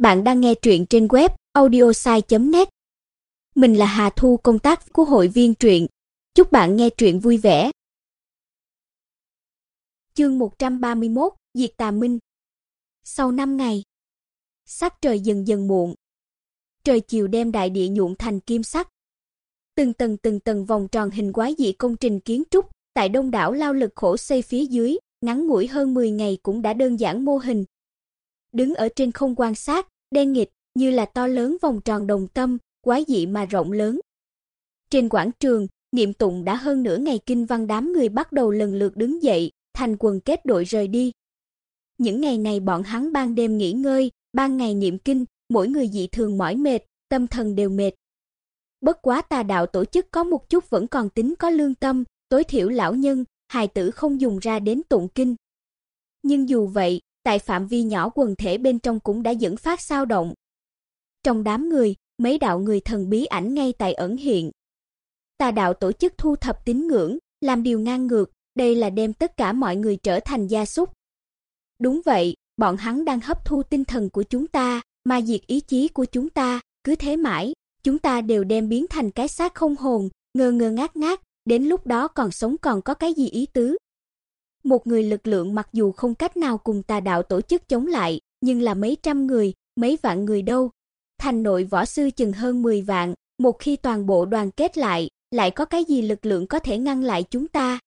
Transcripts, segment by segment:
Bạn đang nghe truyện trên web audiosai.net. Mình là Hà Thu công tác của hội viên truyện. Chúc bạn nghe truyện vui vẻ. Chương 131, Diệt Tà Minh. Sau 5 ngày, sắc trời dần dần muộn. Trời chiều đem đại địa nhuộm thành kim sắc. Từng tầng từng tầng vòng tròn hình quái dị công trình kiến trúc tại đông đảo lao lực khổ xây phía dưới, ngắn ngủi hơn 10 ngày cũng đã đơn giản mô hình, đứng ở trên không quan sát, đen nghịch như là to lớn vòng tròn đồng tâm, quái dị mà rộng lớn. Trên quảng trường, niệm tụng đã hơn nửa ngày kinh văn đám người bắt đầu lần lượt đứng dậy, thành quần kết đội rời đi. Những ngày này bọn hắn ban đêm nghỉ ngơi, ban ngày niệm kinh, mỗi người dị thường mỏi mệt, tâm thần đều mệt. Bất quá tà đạo tổ chức có một chút vẫn còn tính có lương tâm, tối thiểu lão nhân, hài tử không dùng ra đến tụng kinh. Nhưng dù vậy, tại phạm vi nhỏ quần thể bên trong cũng đã dẫn phát sao động. Trong đám người, mấy đạo người thần bí ảnh ngay tại ẩn hiện. Tà đạo tổ chức thu thập tín ngưỡng, làm điều ngang ngược, đây là đem tất cả mọi người trở thành gia súc. Đúng vậy, bọn hắn đang hấp thu tinh thần của chúng ta, mà diệt ý chí của chúng ta, cứ thế mãi, chúng ta đều đem biến thành cái xác không hồn, ngơ ngơ ngác ngác, đến lúc đó còn sống còn có cái gì ý tứ. Một người lực lượng mặc dù không cách nào cùng tà đạo tổ chức chống lại, nhưng là mấy trăm người, mấy vạn người đâu. Thành nội võ sư chừng hơn 10 vạn, một khi toàn bộ đoàn kết lại, lại có cái gì lực lượng có thể ngăn lại chúng ta?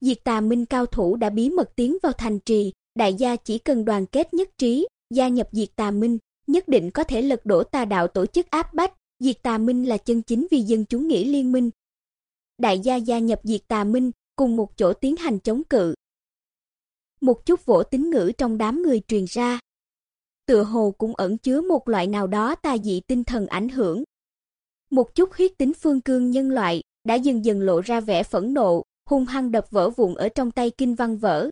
Diệt Tà Minh cao thủ đã bí mật tiến vào thành trì, đại gia chỉ cần đoàn kết nhất trí, gia nhập Diệt Tà Minh, nhất định có thể lật đổ tà đạo tổ chức áp bách, Diệt Tà Minh là chân chính vì dân chúng nghĩa liên minh. Đại gia gia nhập Diệt Tà Minh, cùng một chỗ tiến hành chống cự. Một chút vỗ tín ngữ trong đám người truyền ra. Tựa hồ cũng ẩn chứa một loại nào đó tà dị tinh thần ảnh hưởng. Một chút huyết tính phương cương nhân loại đã dần dần lộ ra vẻ phẫn nộ, hung hăng đập vỡ vụn ở trong tay kinh văn vỡ.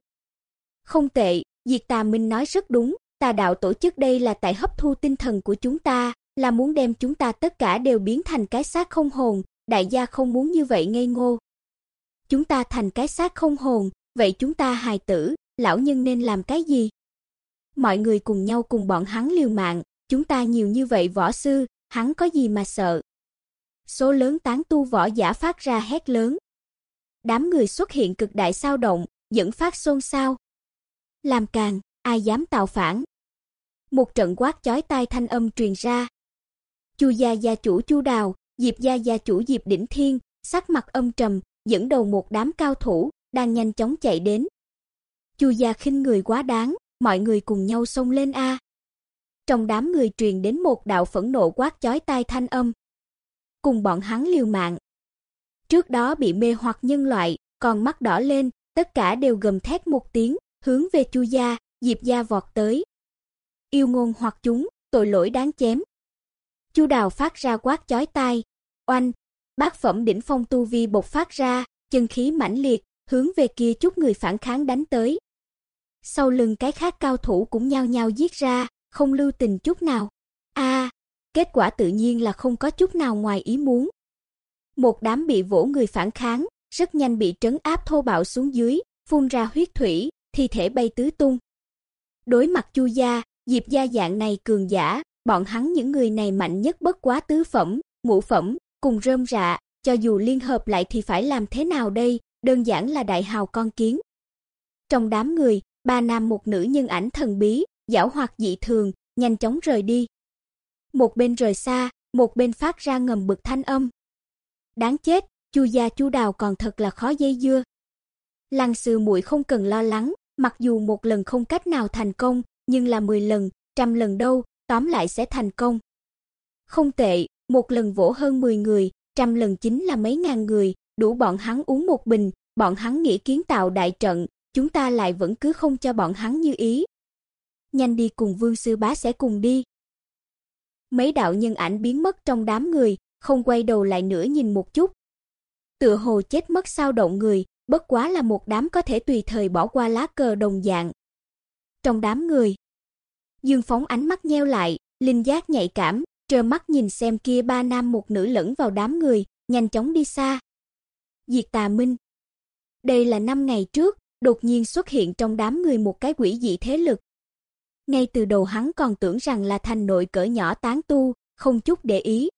Không tệ, Diệt Tà Minh nói rất đúng, tà đạo tổ chức đây là tại hấp thu tinh thần của chúng ta, là muốn đem chúng ta tất cả đều biến thành cái xác không hồn, đại gia không muốn như vậy ngây ngô chúng ta thành cái xác không hồn, vậy chúng ta hài tử, lão nhân nên làm cái gì? Mọi người cùng nhau cùng bọn hắn liều mạng, chúng ta nhiều như vậy võ sư, hắn có gì mà sợ? Số lớn tán tu võ giả phát ra hét lớn. Đám người xuất hiện cực đại sao động, dẫn phát xôn xao. Làm càng, ai dám tạo phản? Một trận quát chói tai thanh âm truyền ra. Chu gia gia chủ Chu Đào, Diệp gia gia chủ Diệp Đỉnh Thiên, sắc mặt âm trầm, dẫn đầu một đám cao thủ đang nhanh chóng chạy đến. Chu gia khinh người quá đáng, mọi người cùng nhau xông lên a. Trong đám người truyền đến một đạo phẫn nộ quát chói tai thanh âm. Cùng bọn hắn liều mạng. Trước đó bị mê hoặc nhân loại, còn mắt đỏ lên, tất cả đều gầm thét một tiếng, hướng về Chu gia, Diệp gia vọt tới. Yêu ngôn hoặc chúng, tội lỗi đáng chém. Chu Đào phát ra quát chói tai, oanh, Bát phẩm đỉnh phong tu vi bộc phát ra, chân khí mãnh liệt, hướng về kia chút người phản kháng đánh tới. Sau lưng cái khác cao thủ cũng nhao nhao giết ra, không lưu tình chút nào. A, kết quả tự nhiên là không có chút nào ngoài ý muốn. Một đám bị vỗ người phản kháng, rất nhanh bị trấn áp thô bạo xuống dưới, phun ra huyết thủy, thi thể bay tứ tung. Đối mặt Chu gia, Diệp gia dạng này cường giả, bọn hắn những người này mạnh nhất bất quá tứ phẩm, ngũ phẩm, cùng rơm rạ, cho dù liên hợp lại thì phải làm thế nào đây, đơn giản là đại hào con kiến. Trong đám người, ba nam một nữ nhân ảnh thần bí, giảo hoạt dị thường, nhanh chóng rời đi. Một bên rời xa, một bên phát ra ngầm bực thanh âm. Đáng chết, Chu gia Chu Đào còn thật là khó dây dưa. Lăng Sư muội không cần lo lắng, mặc dù một lần không cách nào thành công, nhưng là 10 lần, trăm lần đâu, tóm lại sẽ thành công. Không tệ, một lần vỗ hơn 10 người, trăm lần chính là mấy ngàn người, đủ bọn hắn uống một bình, bọn hắn nghĩ kiến tạo đại trận, chúng ta lại vẫn cứ không cho bọn hắn như ý. Nhanh đi cùng Vương sư bá sẽ cùng đi. Mấy đạo nhân ảnh biến mất trong đám người, không quay đầu lại nữa nhìn một chút. Tựa hồ chết mất sao động người, bất quá là một đám có thể tùy thời bỏ qua lá cờ đồng dạng. Trong đám người, Dương Phóng ánh mắt nheo lại, linh giác nhạy cảm, trơ mắt nhìn xem kia ba nam một nữ lẫn vào đám người, nhanh chóng đi xa. Diệt Tà Minh. Đây là năm ngày trước, đột nhiên xuất hiện trong đám người một cái quỷ dị thế lực. ngay từ đầu hắn còn tưởng rằng là thành nội cỡ nhỏ tán tu, không chút để ý.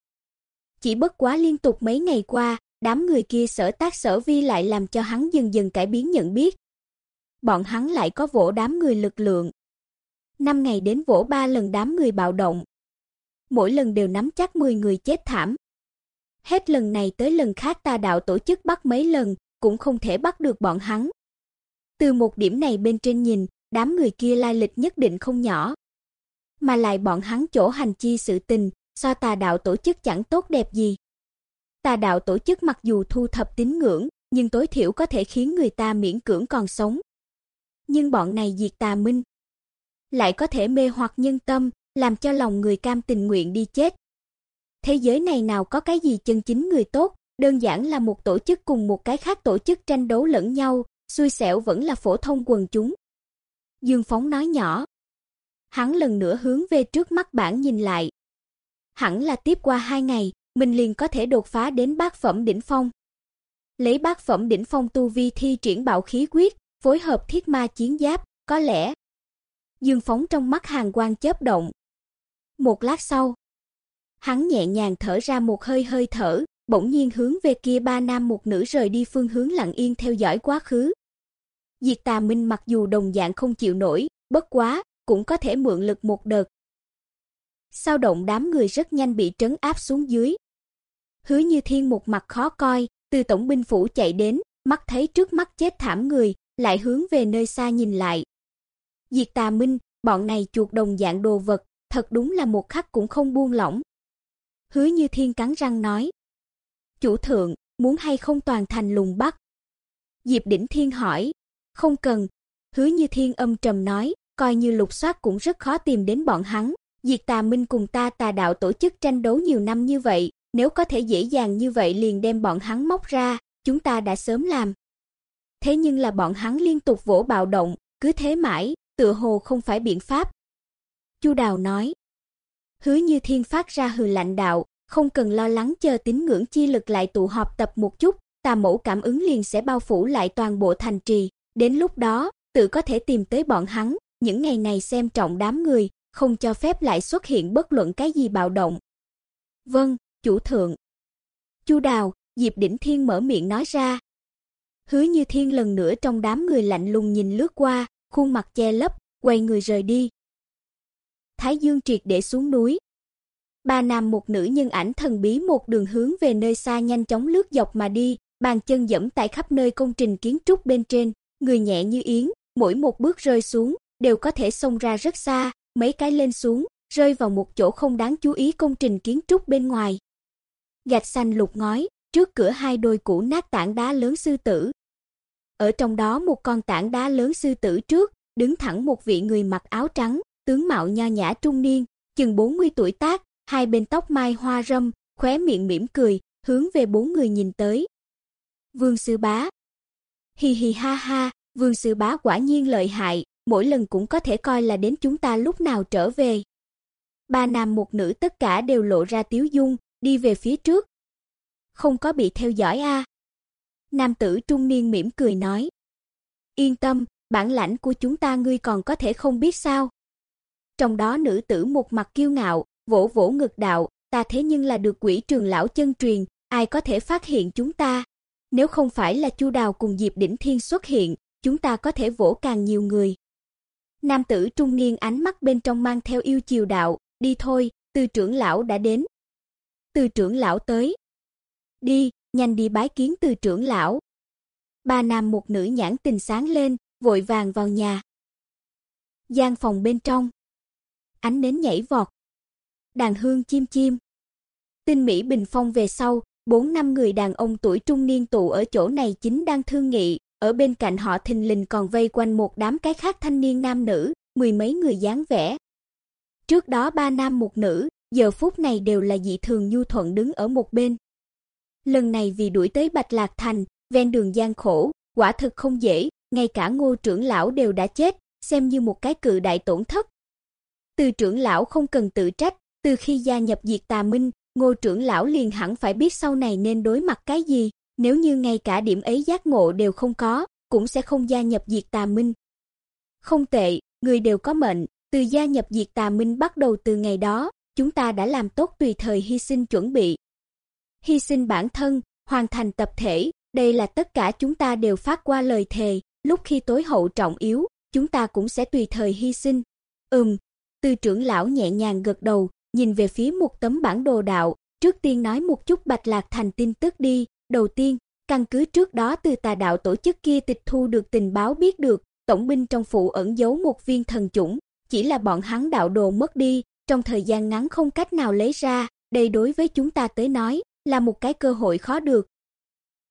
Chỉ bất quá liên tục mấy ngày qua, đám người kia sở tác sở vi lại làm cho hắn dần dần cải biến nhận biết. Bọn hắn lại có vỗ đám người lực lượng. Năm ngày đến vỗ ba lần đám người bạo động. Mỗi lần đều nắm chắc 10 người chết thảm. Hết lần này tới lần khác ta đạo tổ chức bắt mấy lần, cũng không thể bắt được bọn hắn. Từ một điểm này bên trên nhìn, đám người kia lai lịch nhất định không nhỏ. Mà lại bọn hắn chỗ hành chi sự tình, so tà đạo tổ chức chẳng tốt đẹp gì. Tà đạo tổ chức mặc dù thu thập tín ngưỡng, nhưng tối thiểu có thể khiến người ta miễn cưỡng còn sống. Nhưng bọn này diệt tà minh, lại có thể mê hoặc nhân tâm, làm cho lòng người cam tình nguyện đi chết. Thế giới này nào có cái gì chân chính người tốt, đơn giản là một tổ chức cùng một cái khác tổ chức tranh đấu lẫn nhau, xui xẻo vẫn là phổ thông quần chúng. Dương Phóng nói nhỏ. Hắn lần nữa hướng về trước mắt bản nhìn lại. Hẳn là tiếp qua hai ngày, mình liền có thể đột phá đến bát phẩm đỉnh phong. Lấy bát phẩm đỉnh phong tu vi thi triển bạo khí quyết, phối hợp thiết ma chiến giáp, có lẽ. Dương Phóng trong mắt hàng quang chớp động. Một lát sau, hắn nhẹ nhàng thở ra một hơi hơi thở, bỗng nhiên hướng về kia ba nam một nữ rời đi phương hướng lặng yên theo dõi quá khứ. Diệt Tà Minh mặc dù đồng dạng không chịu nổi, bất quá, cũng có thể mượn lực một đợt. Sao động đám người rất nhanh bị trấn áp xuống dưới. Hứa Như Thiên một mặt khó coi, từ tổng binh phủ chạy đến, mắt thấy trước mắt chết thảm người, lại hướng về nơi xa nhìn lại. Diệt Tà Minh, bọn này chuột đồng dạng đồ vật, thật đúng là một khắc cũng không buông lỏng. Hứa Như Thiên cắn răng nói: "Chủ thượng, muốn hay không toàn thành lùng bắt?" Diệp Đỉnh Thiên hỏi: "Không cần." Hứa Như Thiên âm trầm nói: "Coi như lục soát cũng rất khó tìm đến bọn hắn, Diệt Tà Minh cùng ta Tà đạo tổ chức tranh đấu nhiều năm như vậy, nếu có thể dễ dàng như vậy liền đem bọn hắn móc ra, chúng ta đã sớm làm." Thế nhưng là bọn hắn liên tục vỗ bạo động, cứ thế mãi, tựa hồ không phải biện pháp. Chu Đào nói. Hứa Như Thiên phát ra hừ lạnh đạo, không cần lo lắng chờ tín ngưỡng chi lực lại tụ họp tập một chút, tà mẫu cảm ứng liền sẽ bao phủ lại toàn bộ thành trì, đến lúc đó, tự có thể tìm tới bọn hắn, những ngày này xem trọng đám người, không cho phép lại xuất hiện bất luận cái gì bạo động. Vâng, chủ thượng. Chu Đào, Diệp Đỉnh Thiên mở miệng nói ra. Hứa Như Thiên lần nữa trong đám người lạnh lùng nhìn lướt qua, khuôn mặt che lấp, quay người rời đi. Thái Dương triệt để xuống núi. Ba nam một nữ nhân ảnh thần bí một đường hướng về nơi xa nhanh chóng lướt dọc mà đi, bàn chân dẫm tại khắp nơi công trình kiến trúc bên trên, người nhẹ như yến, mỗi một bước rơi xuống đều có thể xông ra rất xa, mấy cái lên xuống, rơi vào một chỗ không đáng chú ý công trình kiến trúc bên ngoài. Gạch xanh lục ngói, trước cửa hai đôi cũ nát tảng đá lớn sư tử. Ở trong đó một con tảng đá lớn sư tử trước, đứng thẳng một vị người mặc áo trắng, tướng mạo nho nhã trung niên, chừng 40 tuổi tác, hai bên tóc mai hoa râm, khóe miệng mỉm cười, hướng về bốn người nhìn tới. Vương sư bá. Hi hi ha ha, Vương sư bá quả nhiên lợi hại, mỗi lần cũng có thể coi là đến chúng ta lúc nào trở về. Ba nam một nữ tất cả đều lộ ra tiếu dung, đi về phía trước. Không có bị theo dõi a. Nam tử trung niên mỉm cười nói. Yên tâm, bản lãnh của chúng ta ngươi còn có thể không biết sao? Trong đó nữ tử một mặt kiêu ngạo, vỗ vỗ ngực đạo, ta thế nhưng là được quỷ trường lão chân truyền, ai có thể phát hiện chúng ta? Nếu không phải là Chu Đào cùng Diệp Đỉnh Thiên xuất hiện, chúng ta có thể vỗ càng nhiều người. Nam tử trung niên ánh mắt bên trong mang theo yêu chiều đạo, đi thôi, tư trưởng lão đã đến. tư trưởng lão tới. Đi, nhanh đi bái kiến tư trưởng lão. Ba nam một nữ nhãn tình sáng lên, vội vàng vào nhà. Gian phòng bên trong. Ánh nến nhảy vọt. Đàn hương chim chim. Tinh mỹ bình phong về sau, bốn năm người đàn ông tuổi trung niên tụ ở chỗ này chính đang thương nghị, ở bên cạnh họ thình lình còn vây quanh một đám cái khác thanh niên nam nữ, mười mấy người dáng vẻ. Trước đó ba nam một nữ, giờ phút này đều là dị thường nhu thuận đứng ở một bên. Lần này vì đuổi tới Bạch Lạc Thành, ven đường gian khổ, quả thực không dễ, ngay cả Ngô trưởng lão đều đã chết, xem như một cái cự đại tổn thất. Từ trưởng lão không cần tự trách, từ khi gia nhập Diệt Tà Minh, Ngô trưởng lão liền hẳn phải biết sau này nên đối mặt cái gì, nếu như ngay cả điểm ấy giác ngộ đều không có, cũng sẽ không gia nhập Diệt Tà Minh. Không tệ, người đều có mệnh, Từ gia nhập diệt tà minh bắt đầu từ ngày đó, chúng ta đã làm tốt tùy thời hy sinh chuẩn bị. Hy sinh bản thân, hoàn thành tập thể, đây là tất cả chúng ta đều phát qua lời thề, lúc khi tối hậu trọng yếu, chúng ta cũng sẽ tùy thời hy sinh. Ừm, tư trưởng lão nhẹ nhàng gật đầu, nhìn về phía một tấm bản đồ đạo, trước tiên nói một chút Bạch Lạc Thành tin tức đi, đầu tiên, căn cứ trước đó từ tà đạo tổ chức kia tịch thu được tình báo biết được, tổng binh trong phủ ẩn giấu một viên thần chủng, chỉ là bọn hắn đạo đồ mất đi, trong thời gian ngắn không cách nào lấy ra, đây đối với chúng ta tới nói là một cái cơ hội khó được.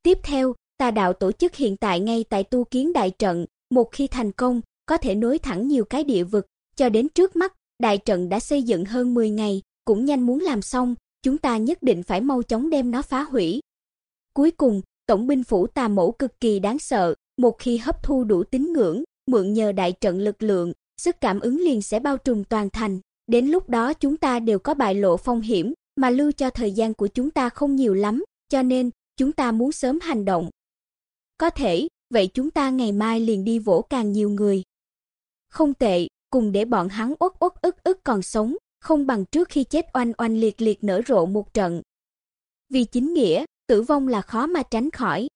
Tiếp theo, tà đạo tổ chức hiện tại ngay tại tu kiến đại trận, một khi thành công, có thể nối thẳng nhiều cái địa vực, cho đến trước mắt, đại trận đã xây dựng hơn 10 ngày, cũng nhanh muốn làm xong, chúng ta nhất định phải mau chóng đem nó phá hủy. Cuối cùng, tổng binh phủ tà mẫu cực kỳ đáng sợ, một khi hấp thu đủ tín ngưỡng, mượn nhờ đại trận lực lượng, sức cảm ứng liền sẽ bao trùm toàn thành, đến lúc đó chúng ta đều có bại lộ phong hiểm, mà lưu cho thời gian của chúng ta không nhiều lắm, cho nên chúng ta muốn sớm hành động. Có thể, vậy chúng ta ngày mai liền đi vỗ càng nhiều người. Không tệ, cùng để bọn hắn uất uất ức ức còn sống, không bằng trước khi chết oanh oanh liệt liệt nở rộ một trận. Vì chính nghĩa, tử vong là khó mà tránh khỏi.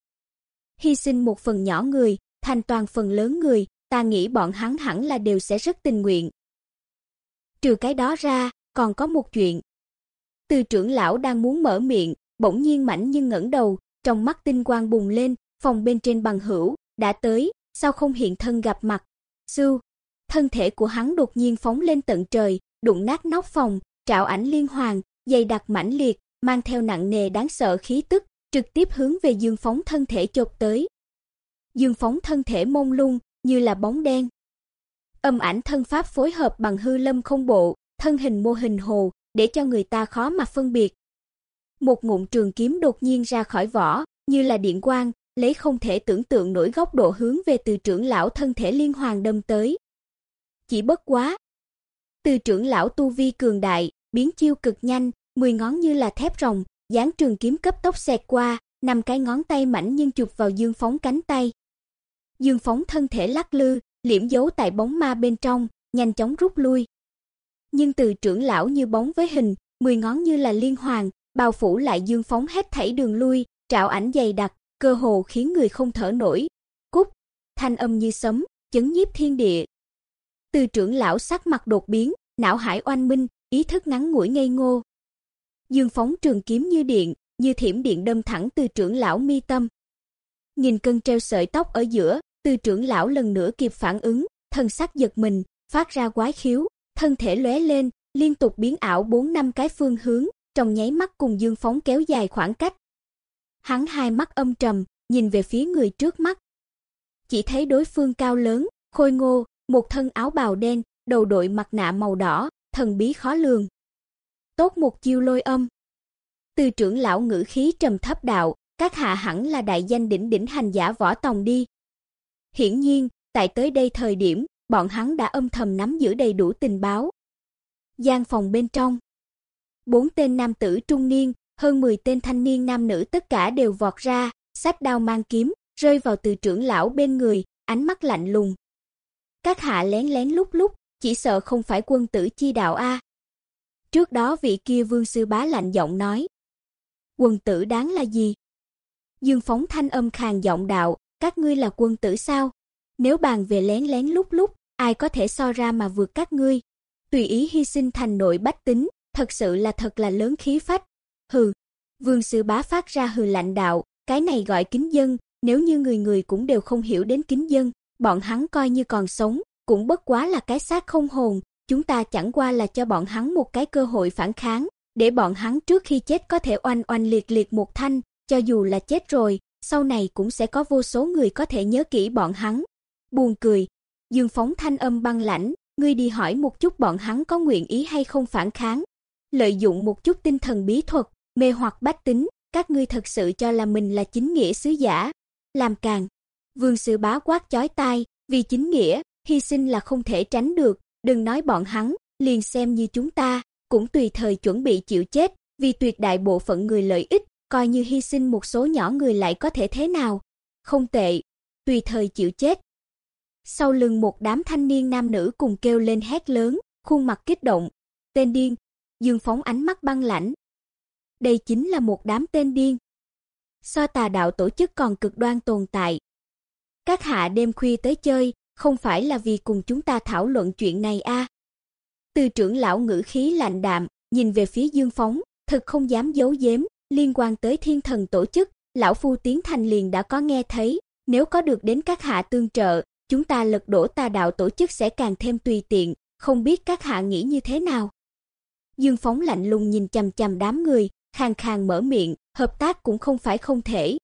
Hy sinh một phần nhỏ người, thành toàn phần lớn người, ta nghĩ bọn hắn hẳn là đều sẽ rất tình nguyện. Trừ cái đó ra, còn có một chuyện. Từ trưởng lão đang muốn mở miệng, bỗng nhiên mảnh nhưng ngẩng đầu, trong mắt tinh quang bùng lên, phòng bên trên bằng hữu đã tới, sao không hiện thân gặp mặt? Sưu thân thể của hắn đột nhiên phóng lên tận trời, đụng nát nóc phòng, trảo ảnh liên hoàng, dày đặc mãnh liệt, mang theo nặng nề đáng sợ khí tức, trực tiếp hướng về Dương Phóng thân thể chộp tới. Dương Phóng thân thể mông lung, như là bóng đen. Âm ảnh thân pháp phối hợp bằng hư lâm không bộ, thân hình mô hình hồ, để cho người ta khó mà phân biệt. Một ngụm trường kiếm đột nhiên ra khỏi vỏ, như là điện quang, lấy không thể tưởng tượng nổi góc độ hướng về từ trưởng lão thân thể liên hoàng đâm tới. Chỉ bất quá, từ trưởng lão tu vi cường đại, biến chiêu cực nhanh, mười ngón như là thép rồng, dáng trường kiếm cấp tốc xẹt qua, năm cái ngón tay mảnh nhưng chụp vào Dương Phóng cánh tay. Dương Phóng thân thể lắc lư, liễm dấu tại bóng ma bên trong, nhanh chóng rút lui. Nhưng từ trưởng lão như bóng với hình, mười ngón như là liên hoàng, bao phủ lại Dương Phóng hết thảy đường lui, trảo ảnh dày đặc, cơ hồ khiến người không thở nổi. Cút, thanh âm như sấm, chấn nhiếp thiên địa. Từ trưởng lão sắc mặt đột biến, não hải oanh minh, ý thức ngắn ngủi ngây ngô. Dương phóng trường kiếm như điện, như thiểm điện đâm thẳng từ trưởng lão mi tâm. Nhìn cân treo sợi tóc ở giữa, từ trưởng lão lần nữa kịp phản ứng, thân sắc giật mình, phát ra quái khiếu, thân thể lóe lên, liên tục biến ảo bốn năm cái phương hướng, trong nháy mắt cùng Dương phóng kéo dài khoảng cách. Hắn hai mắt âm trầm, nhìn về phía người trước mắt. Chỉ thấy đối phương cao lớn, khôi ngô, một thân áo bào đen, đầu đội mặt nạ màu đỏ, thần bí khó lường. Tốt một chiêu lôi âm. Từ trưởng lão ngữ khí trầm thấp đạo, các hạ hẳn là đại danh đỉnh đỉnh hành giả võ tòng đi. Hiển nhiên, tại tới đây thời điểm, bọn hắn đã âm thầm nắm giữ đầy đủ tình báo. Gian phòng bên trong, bốn tên nam tử trung niên, hơn 10 tên thanh niên nam nữ tất cả đều vọt ra, sách đao mang kiếm, rơi vào từ trưởng lão bên người, ánh mắt lạnh lùng. Các hạ lén lén lúc lúc, chỉ sợ không phải quân tử chi đạo a. Trước đó vị kia vương sư bá lạnh giọng nói. Quân tử đáng là gì? Dương phóng thanh âm khàn giọng đạo, các ngươi là quân tử sao? Nếu bàn về lén lén lúc lúc, ai có thể so ra mà vượt các ngươi? Tùy ý hy sinh thành nội bách tính, thật sự là thật là lớn khí phách. Hừ. Vương sư bá phát ra hừ lạnh đạo, cái này gọi kính dân, nếu như người người cũng đều không hiểu đến kính dân, bọn hắn coi như còn sống, cũng bất quá là cái xác không hồn, chúng ta chẳng qua là cho bọn hắn một cái cơ hội phản kháng, để bọn hắn trước khi chết có thể oanh oanh liệt liệt một thanh, cho dù là chết rồi, sau này cũng sẽ có vô số người có thể nhớ kỹ bọn hắn. Buồn cười, Dương Phóng thanh âm băng lãnh, ngươi đi hỏi một chút bọn hắn có nguyện ý hay không phản kháng. Lợi dụng một chút tinh thần bí thuật, mê hoặc bách tính, các ngươi thật sự cho là mình là chính nghĩa sứ giả. Làm càng. Vương sư bá quát chói tai, vì chính nghĩa, hy sinh là không thể tránh được, đừng nói bọn hắn, liền xem như chúng ta, cũng tùy thời chuẩn bị chịu chết, vì tuyệt đại bộ phận người lợi ích, coi như hy sinh một số nhỏ người lại có thể thế nào? Không tệ, tùy thời chịu chết. Sau lưng một đám thanh niên nam nữ cùng kêu lên hét lớn, khuôn mặt kích động. Tên điên, Dương phóng ánh mắt băng lãnh. Đây chính là một đám tên điên. So tà đạo tổ chức còn cực đoan tồn tại. Các hạ đêm khuya tới chơi, không phải là vì cùng chúng ta thảo luận chuyện này a? À? Từ trưởng lão ngữ khí lạnh đạm, nhìn về phía Dương Phóng, thật không dám giấu giếm, liên quan tới Thiên Thần tổ chức, lão phu tiến thành liền đã có nghe thấy, nếu có được đến các hạ tương trợ, chúng ta lật đổ tà đạo tổ chức sẽ càng thêm tùy tiện, không biết các hạ nghĩ như thế nào. Dương Phóng lạnh lùng nhìn chằm chằm đám người, khàn khàn mở miệng, hợp tác cũng không phải không thể.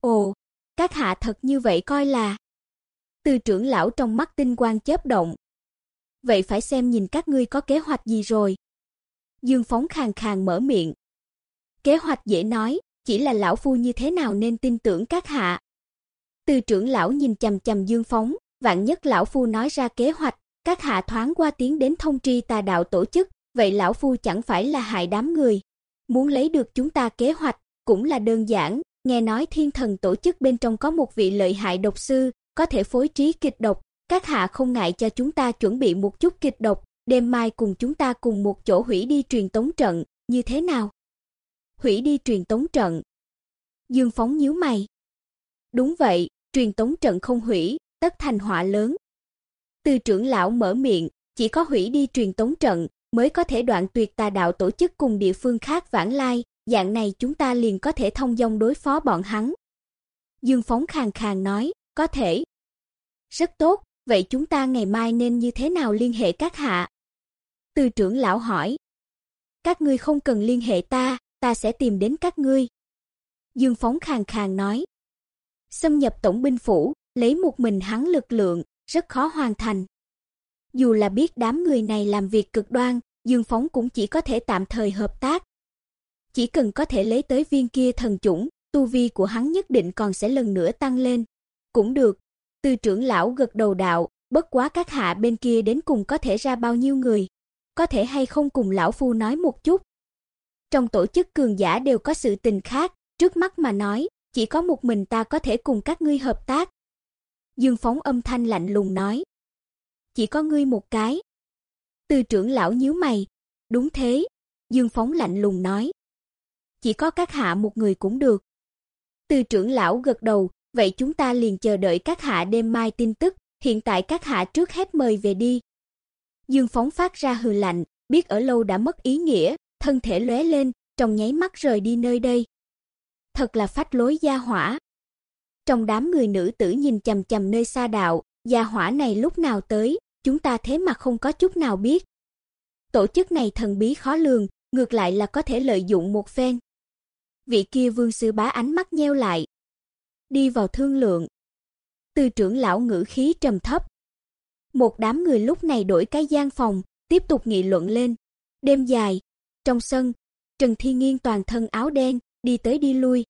Ồ, các hạ thật như vậy coi là. Từ trưởng lão trong mắt tinh quang chớp động. Vậy phải xem nhìn các ngươi có kế hoạch gì rồi. Dương Phóng khàn khàn mở miệng. Kế hoạch dễ nói, chỉ là lão phu như thế nào nên tin tưởng các hạ. Từ trưởng lão nhìn chằm chằm Dương Phóng, vạn nhất lão phu nói ra kế hoạch, các hạ thoáng qua tiến đến thông tri tà đạo tổ chức, vậy lão phu chẳng phải là hại đám người. Muốn lấy được chúng ta kế hoạch, cũng là đơn giản, nghe nói thiên thần tổ chức bên trong có một vị lợi hại độc sư, có thể phối trí kịch độc, các hạ không ngại cho chúng ta chuẩn bị một chút kịch độc, đêm mai cùng chúng ta cùng một chỗ hủy đi truyền tống trận, như thế nào? Hủy đi truyền tống trận. Dương Phóng nhíu mày. Đúng vậy, truyền tống trận không hủy, tất thành họa lớn. Từ trưởng lão mở miệng, chỉ có hủy đi truyền tống trận mới có thể đoạn tuyệt tà đạo tổ chức cùng địa phương khác vãng lai, dạng này chúng ta liền có thể thông dong đối phó bọn hắn. Dương Phóng khàn khàn nói, có thể. Rất tốt, vậy chúng ta ngày mai nên như thế nào liên hệ các hạ? Từ trưởng lão hỏi. Các ngươi không cần liên hệ ta, ta sẽ tìm đến các ngươi. Dương Phóng khàn khàn nói. Xâm nhập tổng binh phủ, lấy một mình hắn lực lượng, rất khó hoàn thành. Dù là biết đám người này làm việc cực đoan, Dương Phóng cũng chỉ có thể tạm thời hợp tác. Chỉ cần có thể lấy tới viên kia thần chủng, tu vi của hắn nhất định còn sẽ lần nữa tăng lên. Cũng được. Từ trưởng lão gật đầu đạo, bất quá các hạ bên kia đến cùng có thể ra bao nhiêu người? Có thể hay không cùng lão phu nói một chút? Trong tổ chức cường giả đều có sự tình khác, trước mắt mà nói, chỉ có một mình ta có thể cùng các ngươi hợp tác. Dương Phóng âm thanh lạnh lùng nói. Chỉ có ngươi một cái. Từ trưởng lão nhíu mày. Đúng thế. Dương Phóng lạnh lùng nói. Chỉ có các hạ một người cũng được. Từ trưởng lão gật đầu, vậy chúng ta liền chờ đợi các hạ đêm mai tin tức, hiện tại các hạ trước hết mời về đi. Dương Phóng phát ra hừ lạnh, biết ở lâu đã mất ý nghĩa, thân thể lóe lên, trong nháy mắt rời đi nơi đây. Thật là phách lối gia hỏa. Trong đám người nữ tử nhìn chằm chằm nơi xa đạo, gia hỏa này lúc nào tới, chúng ta thế mà không có chút nào biết. Tổ chức này thần bí khó lường, ngược lại là có thể lợi dụng một phen. Vị kia vương sư bá ánh mắt nheo lại. Đi vào thương lượng. Từ trưởng lão ngữ khí trầm thấp. Một đám người lúc này đổi cái gian phòng, tiếp tục nghị luận lên. Đêm dài, trong sân, Trần thi Nghiên toàn thân áo đen, đi tới đi lui.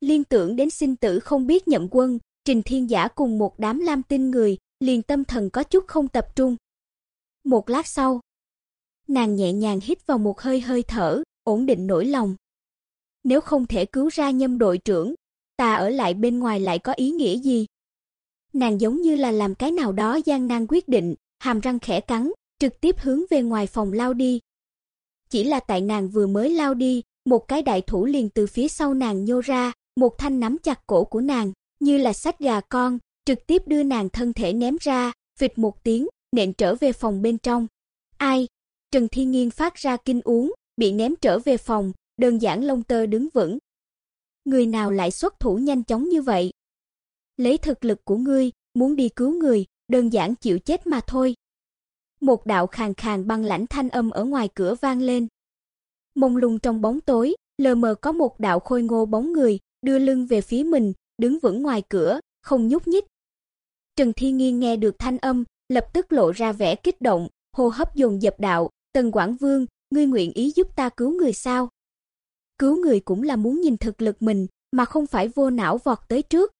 Liên tưởng đến sinh tử không biết nhậm quân, Trình Thiên Giả cùng một đám lam tinh người, liền tâm thần có chút không tập trung. Một lát sau, nàng nhẹ nhàng hít vào một hơi hơi thở, ổn định nỗi lòng. Nếu không thể cứu ra nhâm đội trưởng, ta ở lại bên ngoài lại có ý nghĩa gì? Nàng giống như là làm cái nào đó gian nan quyết định, hàm răng khẽ cắn, trực tiếp hướng về ngoài phòng lao đi. Chỉ là tại nàng vừa mới lao đi, một cái đại thủ liền từ phía sau nàng nhô ra, một thanh nắm chặt cổ của nàng, như là sách gà con, trực tiếp đưa nàng thân thể ném ra, vịt một tiếng, nện trở về phòng bên trong. Ai? Trần Thiên Nghiên phát ra kinh uống, bị ném trở về phòng, đơn giản lông tơ đứng vững. Người nào lại xuất thủ nhanh chóng như vậy? Lấy thực lực của ngươi, muốn đi cứu người, đơn giản chịu chết mà thôi. Một đạo khàn khàn băng lãnh thanh âm ở ngoài cửa vang lên. Mông lung trong bóng tối, lờ mờ có một đạo khôi ngô bóng người, đưa lưng về phía mình, đứng vững ngoài cửa, không nhúc nhích. Trần thi Nghiên nghe được thanh âm, lập tức lộ ra vẻ kích động, hô hấp dồn dập đạo, "Tần Quảng Vương, ngươi nguyện ý giúp ta cứu người sao?" Cứu người cũng là muốn nhìn thực lực mình, mà không phải vô não vọt tới trước.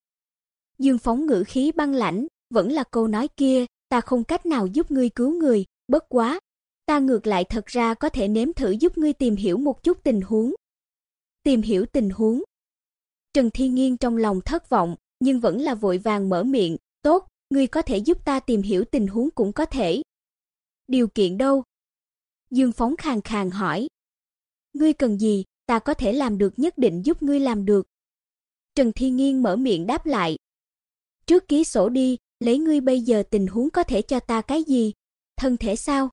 Dương Phóng ngữ khí băng lãnh, vẫn là câu nói kia, ta không cách nào giúp ngươi cứu người, bất quá, ta ngược lại thật ra có thể nếm thử giúp ngươi tìm hiểu một chút tình huống. Tìm hiểu tình huống. Trần Thi Nghiên trong lòng thất vọng, nhưng vẫn là vội vàng mở miệng, "Tốt, ngươi có thể giúp ta tìm hiểu tình huống cũng có thể. Điều kiện đâu? Dương Phóng khàn khàn hỏi. Ngươi cần gì, ta có thể làm được nhất định giúp ngươi làm được. Trần Thi Nghiên mở miệng đáp lại. Trước ký sổ đi, lấy ngươi bây giờ tình huống có thể cho ta cái gì? Thân thể sao?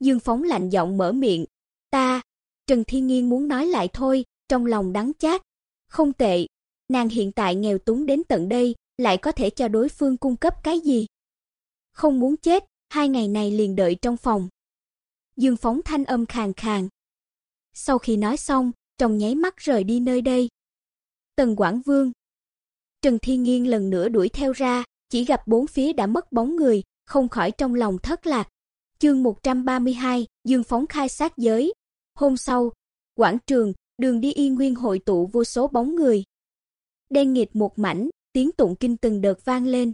Dương Phóng lạnh giọng mở miệng. Ta, Trần Thi Nghiên muốn nói lại thôi, trong lòng đắng chát. Không tệ, nàng hiện tại nghèo túng đến tận đây, lại có thể cho đối phương cung cấp cái gì? Không muốn chết, hai ngày này liền đợi trong phòng. Dương Phóng thanh âm khàn khàn. Sau khi nói xong, trong nháy mắt rời đi nơi đây. Tần Quảng Vương Trần Thiên Nghiên lần nữa đuổi theo ra, chỉ gặp bốn phía đã mất bóng người, không khỏi trong lòng thất lạc. Chương 132, Dương Phóng khai sát giới. Hôm sau, quảng trường, đường đi y nguyên hội tụ vô số bóng người. Đen nghịt một mảnh, tiếng tụng kinh từng đợt vang lên.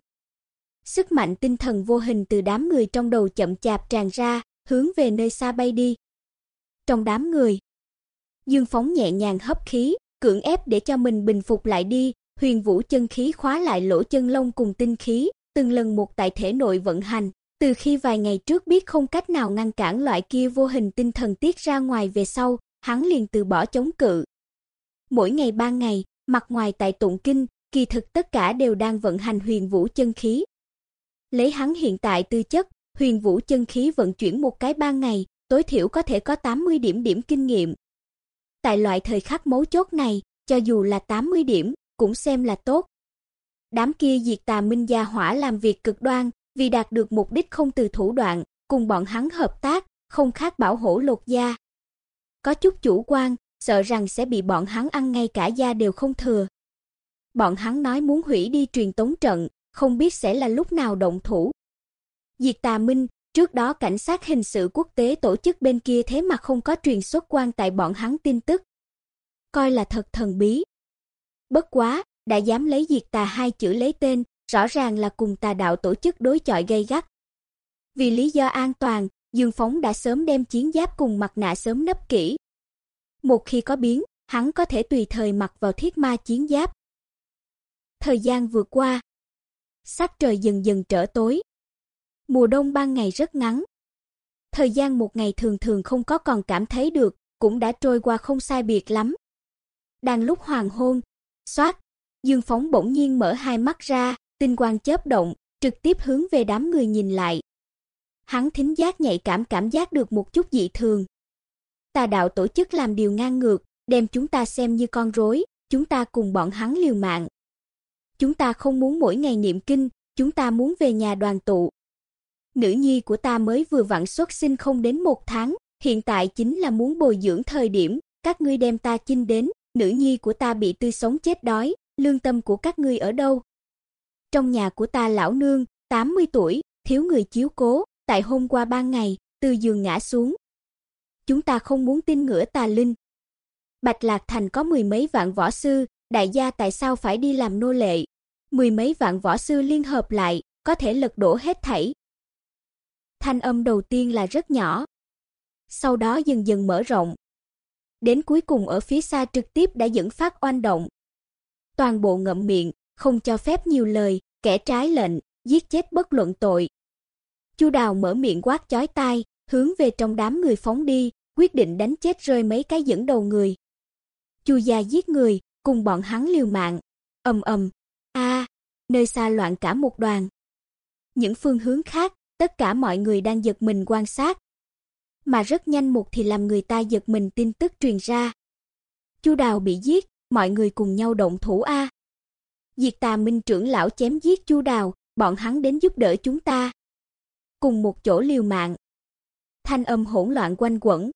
Sức mạnh tinh thần vô hình từ đám người trong đầu chậm chạp tràn ra, hướng về nơi xa bay đi. Trong đám người, Dương Phóng nhẹ nhàng hấp khí, cưỡng ép để cho mình bình phục lại đi, huyền vũ chân khí khóa lại lỗ chân lông cùng tinh khí, từng lần một tại thể nội vận hành. Từ khi vài ngày trước biết không cách nào ngăn cản loại kia vô hình tinh thần tiết ra ngoài về sau, hắn liền từ bỏ chống cự. Mỗi ngày ba ngày, mặt ngoài tại tụng kinh, kỳ thực tất cả đều đang vận hành huyền vũ chân khí. Lấy hắn hiện tại tư chất, huyền vũ chân khí vận chuyển một cái ban ngày, tối thiểu có thể có 80 điểm điểm kinh nghiệm. Tại loại thời khắc mấu chốt này, cho dù là 80 điểm, cũng xem là tốt. Đám kia diệt tà minh gia hỏa làm việc cực đoan, vì đạt được mục đích không từ thủ đoạn, cùng bọn hắn hợp tác, không khác bảo hộ lột da. Có chút chủ quan, sợ rằng sẽ bị bọn hắn ăn ngay cả da đều không thừa. Bọn hắn nói muốn hủy đi truyền tống trận, không biết sẽ là lúc nào động thủ. Diệt Tà Minh, trước đó cảnh sát hình sự quốc tế tổ chức bên kia thế mà không có truyền xuất quan tại bọn hắn tin tức. Coi là thật thần bí. Bất quá, đã dám lấy diệt tà hai chữ lấy tên, rõ ràng là cùng tà đạo tổ chức đối chọi gay gắt. Vì lý do an toàn, Dương Phóng đã sớm đem chiến giáp cùng mặt nạ sớm nấp kỹ. Một khi có biến, hắn có thể tùy thời mặc vào thiết ma chiến giáp. Thời gian vượt qua, sắc trời dần dần trở tối. Mùa đông ban ngày rất ngắn. Thời gian một ngày thường thường không có còn cảm thấy được, cũng đã trôi qua không sai biệt lắm. Đang lúc hoàng hôn, xoát, Dương Phóng bỗng nhiên mở hai mắt ra, tinh quang chớp động, trực tiếp hướng về đám người nhìn lại. Hắn thính giác nhạy cảm cảm giác được một chút dị thường. Tà đạo tổ chức làm điều ngang ngược, đem chúng ta xem như con rối, chúng ta cùng bọn hắn liều mạng. Chúng ta không muốn mỗi ngày niệm kinh, chúng ta muốn về nhà đoàn tụ. Nữ nhi của ta mới vừa vặn xuất sinh không đến một tháng, hiện tại chính là muốn bồi dưỡng thời điểm, các ngươi đem ta chinh đến, nữ nhi của ta bị tươi sống chết đói, lương tâm của các ngươi ở đâu? Trong nhà của ta lão nương, 80 tuổi, thiếu người chiếu cố, tại hôm qua ban ngày, từ giường ngã xuống. Chúng ta không muốn tin ngửa tà linh. Bạch Lạc Thành có mười mấy vạn võ sư, đại gia tại sao phải đi làm nô lệ? Mười mấy vạn võ sư liên hợp lại, có thể lật đổ hết thảy. Thanh âm đầu tiên là rất nhỏ, sau đó dần dần mở rộng. Đến cuối cùng ở phía xa trực tiếp đã dẫn phát oanh động. Toàn bộ ngậm miệng, không cho phép nhiều lời, kẻ trái lệnh, giết chết bất luận tội. Chu Đào mở miệng quát chói tai, hướng về trong đám người phóng đi, quyết định đánh chết rơi mấy cái dẫn đầu người. Chu gia giết người, cùng bọn hắn liều mạng. Ầm ầm, a, nơi xa loạn cả một đoàn. Những phương hướng khác, tất cả mọi người đang giật mình quan sát. Mà rất nhanh một thì làm người ta giật mình tin tức truyền ra. Chu Đào bị giết, mọi người cùng nhau động thủ a. Diệt Tà Minh trưởng lão chém giết Chu Đào, bọn hắn đến giúp đỡ chúng ta. Cùng một chỗ liều mạng. Thanh âm hỗn loạn quanh quẩn.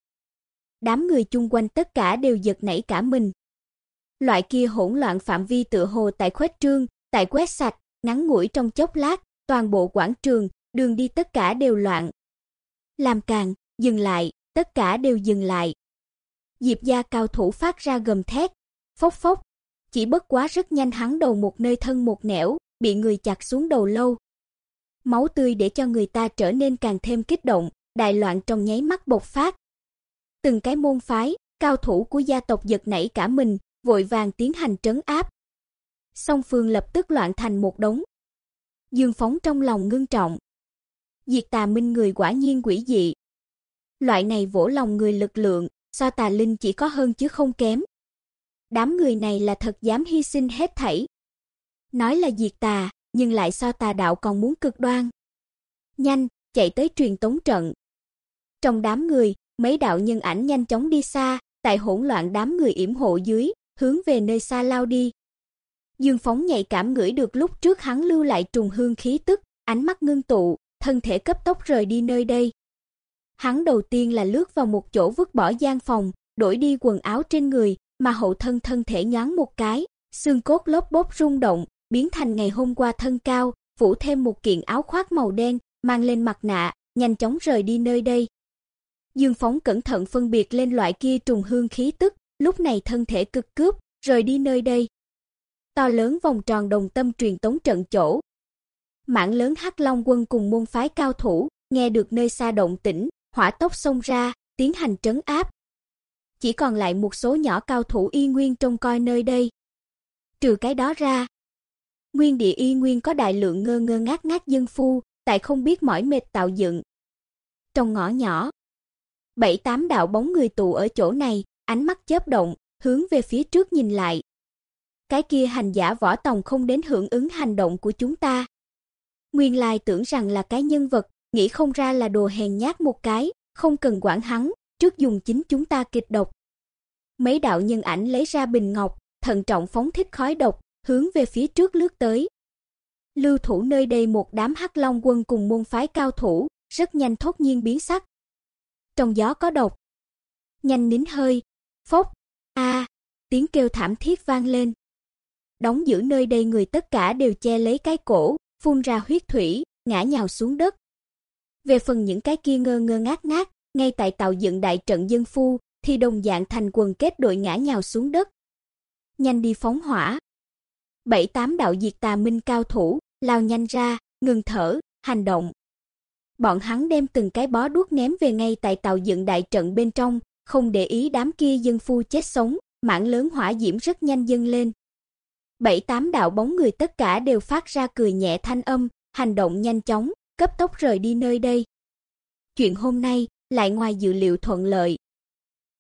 Đám người chung quanh tất cả đều giật nảy cả mình. Loại kia hỗn loạn phạm vi tựa hồ tại khuếch trương, tại quét sạch, ngắn ngủi trong chốc lát, toàn bộ quảng trường, đường đi tất cả đều loạn. Làm càng, dừng lại, tất cả đều dừng lại. Diệp gia cao thủ phát ra gầm thét, phốc phốc, chỉ bất quá rất nhanh hắn đầu một nơi thân một nẻo, bị người chặt xuống đầu lâu. Máu tươi để cho người ta trở nên càng thêm kích động, đại loạn trong nháy mắt bộc phát. Từng cái môn phái, cao thủ của gia tộc giật nảy cả mình, vội vàng tiến hành trấn áp. Song phương lập tức loạn thành một đống. Dương Phóng trong lòng ngưng trọng. Diệt Tà Minh người quả nhiên quỷ dị. Loại này vỗ lòng người lực lượng, so Tà Linh chỉ có hơn chứ không kém. Đám người này là thật dám hy sinh hết thảy. Nói là diệt tà, nhưng lại so tà đạo còn muốn cực đoan. Nhanh, chạy tới truyền tống trận. Trong đám người, mấy đạo nhân ảnh nhanh chóng đi xa, tại hỗn loạn đám người yểm hộ dưới, hướng về nơi xa lao đi. Dương Phóng nhạy cảm ngửi được lúc trước hắn lưu lại trùng hương khí tức, ánh mắt ngưng tụ, thân thể cấp tốc rời đi nơi đây. Hắn đầu tiên là lướt vào một chỗ vứt bỏ gian phòng, đổi đi quần áo trên người, mà hậu thân thân thể nhoáng một cái, xương cốt lốp bốp rung động, biến thành ngày hôm qua thân cao, phủ thêm một kiện áo khoác màu đen, mang lên mặt nạ, nhanh chóng rời đi nơi đây. Dương Phóng cẩn thận phân biệt lên loại kia trùng hương khí tức, lúc này thân thể cực cướp, rời đi nơi đây. To lớn vòng tròn đồng tâm truyền tống trận chỗ. Mảng lớn Hắc Long quân cùng môn phái cao thủ, nghe được nơi xa động tĩnh, hỏa tốc xông ra, tiến hành trấn áp. Chỉ còn lại một số nhỏ cao thủ y nguyên trông coi nơi đây. Trừ cái đó ra, Nguyên địa y nguyên có đại lượng ngơ ngơ ngác ngác dân phu, tại không biết mỏi mệt tạo dựng. Trong ngõ nhỏ, bảy tám đạo bóng người tụ ở chỗ này, ánh mắt chớp động, hướng về phía trước nhìn lại. Cái kia hành giả võ tòng không đến hưởng ứng hành động của chúng ta. Nguyên lai tưởng rằng là cái nhân vật, nghĩ không ra là đồ hèn nhát một cái, không cần quản hắn, trước dùng chính chúng ta kịch độc. Mấy đạo nhân ảnh lấy ra bình ngọc, thận trọng phóng thích khói độc, hướng về phía trước lướt tới. Lưu thủ nơi đây một đám Hắc Long quân cùng môn phái cao thủ, rất nhanh thốt nhiên biến sắc. Trong gió có độc. Nhanh nín hơi, phốc, a, tiếng kêu thảm thiết vang lên. Đóng giữ nơi đây người tất cả đều che lấy cái cổ, phun ra huyết thủy, ngã nhào xuống đất. Về phần những cái kia ngơ ngơ ngác ngác, ngay tại tạo dựng đại trận dân phu, thì đồng dạng thành quần kết đội ngã nhào xuống đất. Nhanh đi phóng hỏa bảy tám đạo diệt tà minh cao thủ, lao nhanh ra, ngừng thở, hành động. Bọn hắn đem từng cái bó đuốc ném về ngay tại tàu dựng đại trận bên trong, không để ý đám kia dân phu chết sống, mảng lớn hỏa diễm rất nhanh dâng lên. Bảy tám đạo bóng người tất cả đều phát ra cười nhẹ thanh âm, hành động nhanh chóng, cấp tốc rời đi nơi đây. Chuyện hôm nay lại ngoài dự liệu thuận lợi.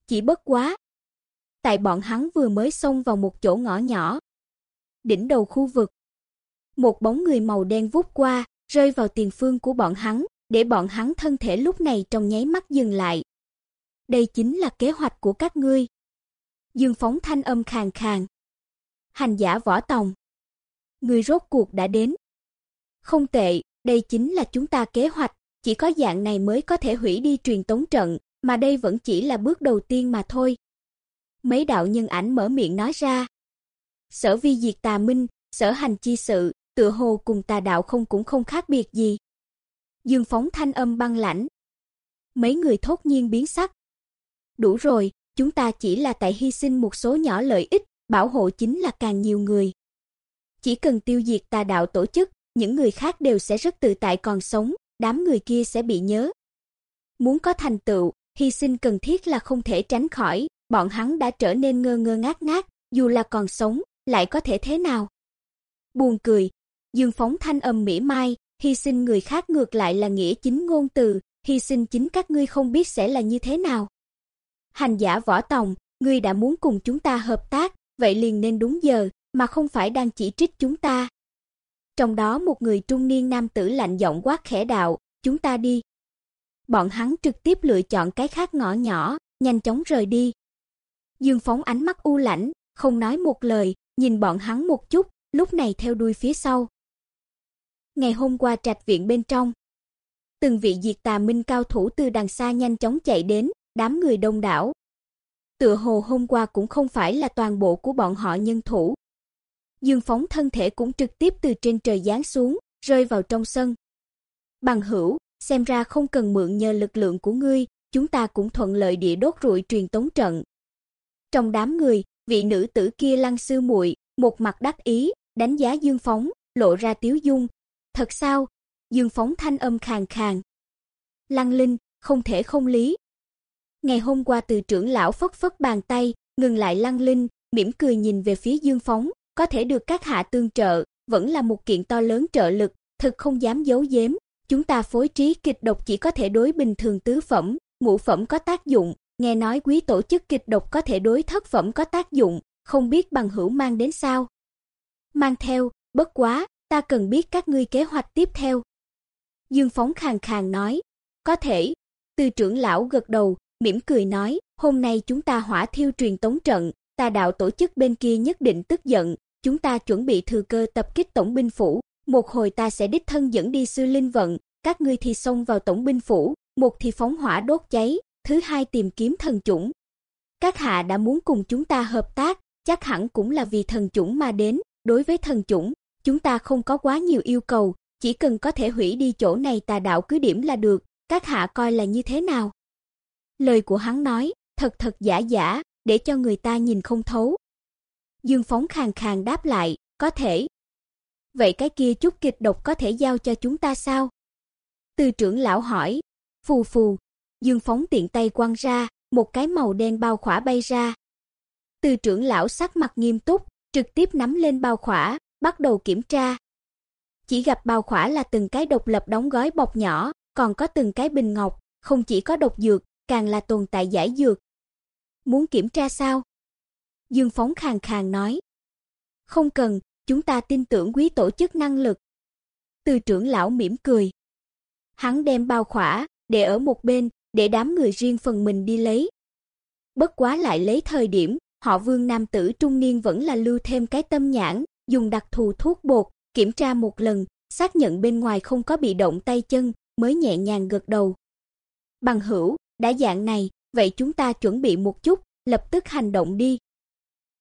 Chỉ bất quá, tại bọn hắn vừa mới xông vào một chỗ ngõ nhỏ, đỉnh đầu khu vực. Một bóng người màu đen vút qua, rơi vào tiền phương của bọn hắn, để bọn hắn thân thể lúc này trong nháy mắt dừng lại. Đây chính là kế hoạch của các ngươi. Dương phóng thanh âm khàn khàn. Hành giả võ tòng. người rốt cuộc đã đến. Không tệ, đây chính là chúng ta kế hoạch, chỉ có dạng này mới có thể hủy đi truyền tống trận, mà đây vẫn chỉ là bước đầu tiên mà thôi. Mấy đạo nhân ảnh mở miệng nói ra, Sở vi diệt tà minh, sở hành chi sự, tựa hồ cùng tà đạo không cũng không khác biệt gì. Dương phóng thanh âm băng lãnh. Mấy người thốt nhiên biến sắc. Đủ rồi, chúng ta chỉ là tại hy sinh một số nhỏ lợi ích, bảo hộ chính là càng nhiều người. Chỉ cần tiêu diệt tà đạo tổ chức, những người khác đều sẽ rất tự tại còn sống, đám người kia sẽ bị nhớ. Muốn có thành tựu, hy sinh cần thiết là không thể tránh khỏi, bọn hắn đã trở nên ngơ ngơ ngác ngác, dù là còn sống, lại có thể thế nào? Buồn cười, Dương Phóng thanh âm mỉa mai, hy sinh người khác ngược lại là nghĩa chính ngôn từ, hy sinh chính các ngươi không biết sẽ là như thế nào. Hành giả Võ Tòng, ngươi đã muốn cùng chúng ta hợp tác, vậy liền nên đúng giờ, mà không phải đang chỉ trích chúng ta. Trong đó một người trung niên nam tử lạnh giọng quát khẽ đạo, chúng ta đi. Bọn hắn trực tiếp lựa chọn cái khác ngõ nhỏ, nhanh chóng rời đi. Dương Phóng ánh mắt u lãnh, không nói một lời, nhìn bọn hắn một chút, lúc này theo đuôi phía sau. Ngày hôm qua trạch viện bên trong, từng vị diệt tà minh cao thủ từ đằng xa nhanh chóng chạy đến, đám người đông đảo. Tựa hồ hôm qua cũng không phải là toàn bộ của bọn họ nhân thủ. Dương phóng thân thể cũng trực tiếp từ trên trời giáng xuống, rơi vào trong sân. Bằng hữu, xem ra không cần mượn nhờ lực lượng của ngươi, chúng ta cũng thuận lợi địa đốt rụi truyền tống trận. Trong đám người, vị nữ tử kia Lăng sư muội, một mặt đắc ý, đánh giá Dương Phóng, lộ ra tiếu dung. Thật sao? Dương Phóng thanh âm khàn khàn. Lăng Linh, không thể không lý. Ngày hôm qua từ trưởng lão phất phất bàn tay, ngừng lại Lăng Linh, mỉm cười nhìn về phía Dương Phóng, có thể được các hạ tương trợ, vẫn là một kiện to lớn trợ lực, thật không dám giấu giếm, chúng ta phối trí kịch độc chỉ có thể đối bình thường tứ phẩm, ngũ phẩm có tác dụng, nghe nói quý tổ chức kịch độc có thể đối thất phẩm có tác dụng, không biết bằng hữu mang đến sao? Mang theo, bất quá, ta cần biết các ngươi kế hoạch tiếp theo. Dương Phóng khàn khàn nói, có thể. Từ trưởng lão gật đầu, mỉm cười nói, hôm nay chúng ta hỏa thiêu truyền tống trận, tà đạo tổ chức bên kia nhất định tức giận, chúng ta chuẩn bị thừa cơ tập kích tổng binh phủ, một hồi ta sẽ đích thân dẫn đi sư linh vận, các ngươi thì xông vào tổng binh phủ, một thì phóng hỏa đốt cháy, thứ hai tìm kiếm thần chủng. Các hạ đã muốn cùng chúng ta hợp tác, chắc hẳn cũng là vì thần chủng mà đến, đối với thần chủng, chúng ta không có quá nhiều yêu cầu, chỉ cần có thể hủy đi chỗ này tà đạo cứ điểm là được, các hạ coi là như thế nào? Lời của hắn nói, thật thật giả giả, để cho người ta nhìn không thấu. Dương Phóng khàn khàn đáp lại, có thể. Vậy cái kia chút kịch độc có thể giao cho chúng ta sao? Từ trưởng lão hỏi, phù phù, Dương Phóng tiện tay quăng ra, một cái màu đen bao khỏa bay ra. Từ trưởng lão sắc mặt nghiêm túc, trực tiếp nắm lên bao khỏa, bắt đầu kiểm tra. Chỉ gặp bao khỏa là từng cái độc lập đóng gói bọc nhỏ, còn có từng cái bình ngọc, không chỉ có độc dược, càng là tồn tại giải dược. Muốn kiểm tra sao? Dương Phóng khàn khàn nói. Không cần, chúng ta tin tưởng quý tổ chức năng lực. Từ trưởng lão mỉm cười. Hắn đem bao khỏa, để ở một bên, để đám người riêng phần mình đi lấy. Bất quá lại lấy thời điểm, họ Vương nam tử trung niên vẫn là lưu thêm cái tâm nhãn, dùng đặc thù thuốc bột, kiểm tra một lần, xác nhận bên ngoài không có bị động tay chân, mới nhẹ nhàng gật đầu. Bằng hữu, đã dạng này, vậy chúng ta chuẩn bị một chút, lập tức hành động đi.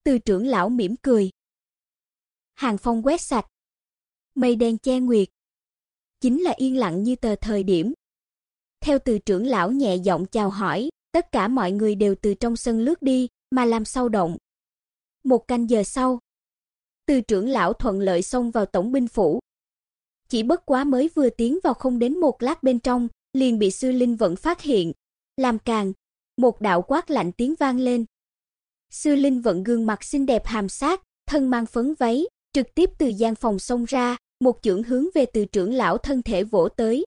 Từ trưởng lão mỉm cười. Hàng phong quét sạch. Mây đen che nguyệt. Chính là yên lặng như tờ thời điểm. Theo từ trưởng lão nhẹ giọng chào hỏi, tất cả mọi người đều từ trong sân lướt đi, mà làm sao động. Một canh giờ sau, từ trưởng lão thuận lợi xông vào tổng binh phủ. Chỉ bất quá mới vừa tiến vào không đến một lát bên trong, liền bị sư linh vận phát hiện, làm càng, một đạo quát lạnh tiếng vang lên. Sư Linh vận gương mặt xinh đẹp hàm sát, thân mang phấn váy, trực tiếp từ gian phòng xông ra, một chưởng hướng về từ trưởng lão thân thể vỗ tới.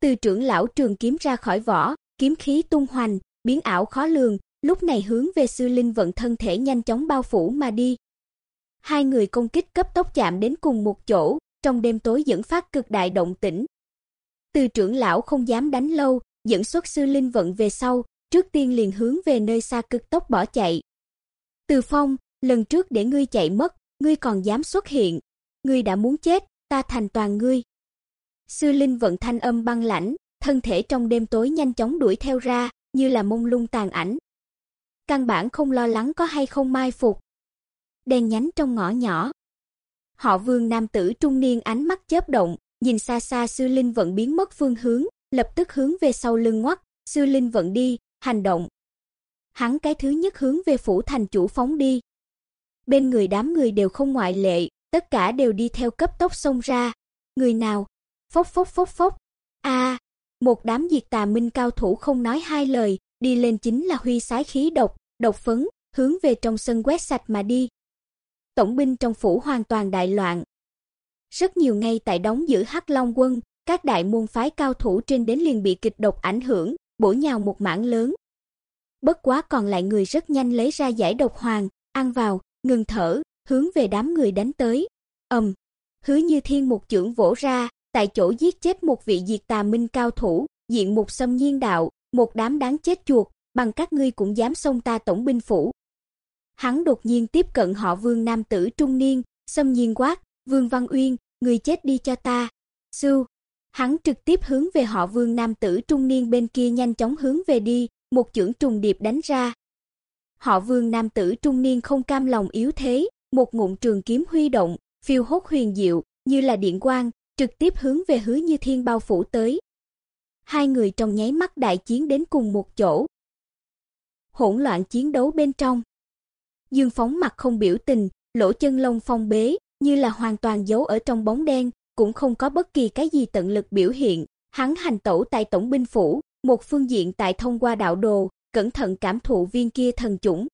Từ trưởng lão trường kiếm ra khỏi vỏ, kiếm khí tung hoành, biến ảo khó lường, lúc này hướng về sư linh vận thân thể nhanh chóng bao phủ mà đi. Hai người công kích cấp tốc chạm đến cùng một chỗ, trong đêm tối dẫn phát cực đại động tĩnh. Từ trưởng lão không dám đánh lâu, dẫn xuất sư linh vận về sau, trước tiên liền hướng về nơi xa cực tốc bỏ chạy. Từ Phong, lần trước để ngươi chạy mất, ngươi còn dám xuất hiện, ngươi đã muốn chết, ta thành toàn ngươi. Sư Linh vận thanh âm băng lãnh, thân thể trong đêm tối nhanh chóng đuổi theo ra, như là mông lung tàn ảnh. Căn bản không lo lắng có hay không mai phục. Đèn nhánh trong ngõ nhỏ. Họ Vương nam tử trung niên ánh mắt chớp động, nhìn xa xa Sư Linh vận biến mất phương hướng, lập tức hướng về sau lưng ngoắc, Sư Linh vận đi, hành động. Hắn cái thứ nhất hướng về phủ thành chủ phóng đi. Bên người đám người đều không ngoại lệ, tất cả đều đi theo cấp tốc xông ra. Người nào? Phốc phốc phốc phốc. A, một đám diệt tà minh cao thủ không nói hai lời, đi lên chính là huy sái khí độc, độc phấn, hướng về trong sân quét sạch mà đi. Tổng binh trong phủ hoàn toàn đại loạn. Rất nhiều ngay tại đóng giữ Hắc Long quân, các đại môn phái cao thủ trên đến liền bị kịch độc ảnh hưởng, bổ nhào một mảng lớn. Bất quá còn lại người rất nhanh lấy ra giải độc hoàng, ăn vào, ngừng thở, hướng về đám người đánh tới. Ầm, Hứa Như Thiên một chưởng vỗ ra, tại chỗ giết chết một vị diệt tà minh cao thủ, diện một xâm nhiên đạo, một đám đáng chết chuột, bằng các ngươi cũng dám xông ta tổng binh phủ. Hắn đột nhiên tiếp cận họ Vương nam tử trung niên, xâm nhiên quát, "Vương Văn Uyên, người chết đi cho ta." Sưu, hắn trực tiếp hướng về họ Vương nam tử trung niên bên kia nhanh chóng hướng về đi, một chưởng trùng điệp đánh ra. Họ Vương nam tử trung niên không cam lòng yếu thế, một ngụm trường kiếm huy động, phiêu hốt huyền diệu, như là điện quang, trực tiếp hướng về Hứa Như Thiên bao phủ tới. Hai người trong nháy mắt đại chiến đến cùng một chỗ. Hỗn loạn chiến đấu bên trong. Dương Phóng mặt không biểu tình, lỗ chân lông phong bế, như là hoàn toàn giấu ở trong bóng đen, cũng không có bất kỳ cái gì tận lực biểu hiện. Hắn hành tẩu tại tổng binh phủ, một phương diện tại thông qua đạo đồ, cẩn thận cảm thụ viên kia thần chủng.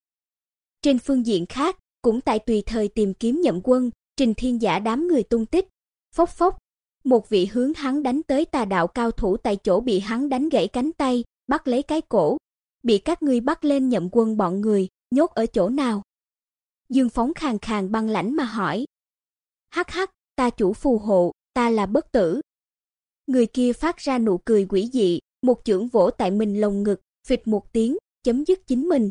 Trên phương diện khác, cũng tại tùy thời tìm kiếm nhậm quân, Trình Thiên Giả đám người tung tích. Phốc phốc, Một vị hướng hắn đánh tới tà đạo cao thủ tại chỗ bị hắn đánh gãy cánh tay, bắt lấy cái cổ, bị các ngươi bắt lên nhậm quân bọn người, nhốt ở chỗ nào? Dương Phóng khàn khàn băng lãnh mà hỏi. Hắc hắc, ta chủ phù hộ, ta là bất tử. Người kia phát ra nụ cười quỷ dị, một chưởng vỗ tại mình lồng ngực, phịch một tiếng, chấm dứt chính mình.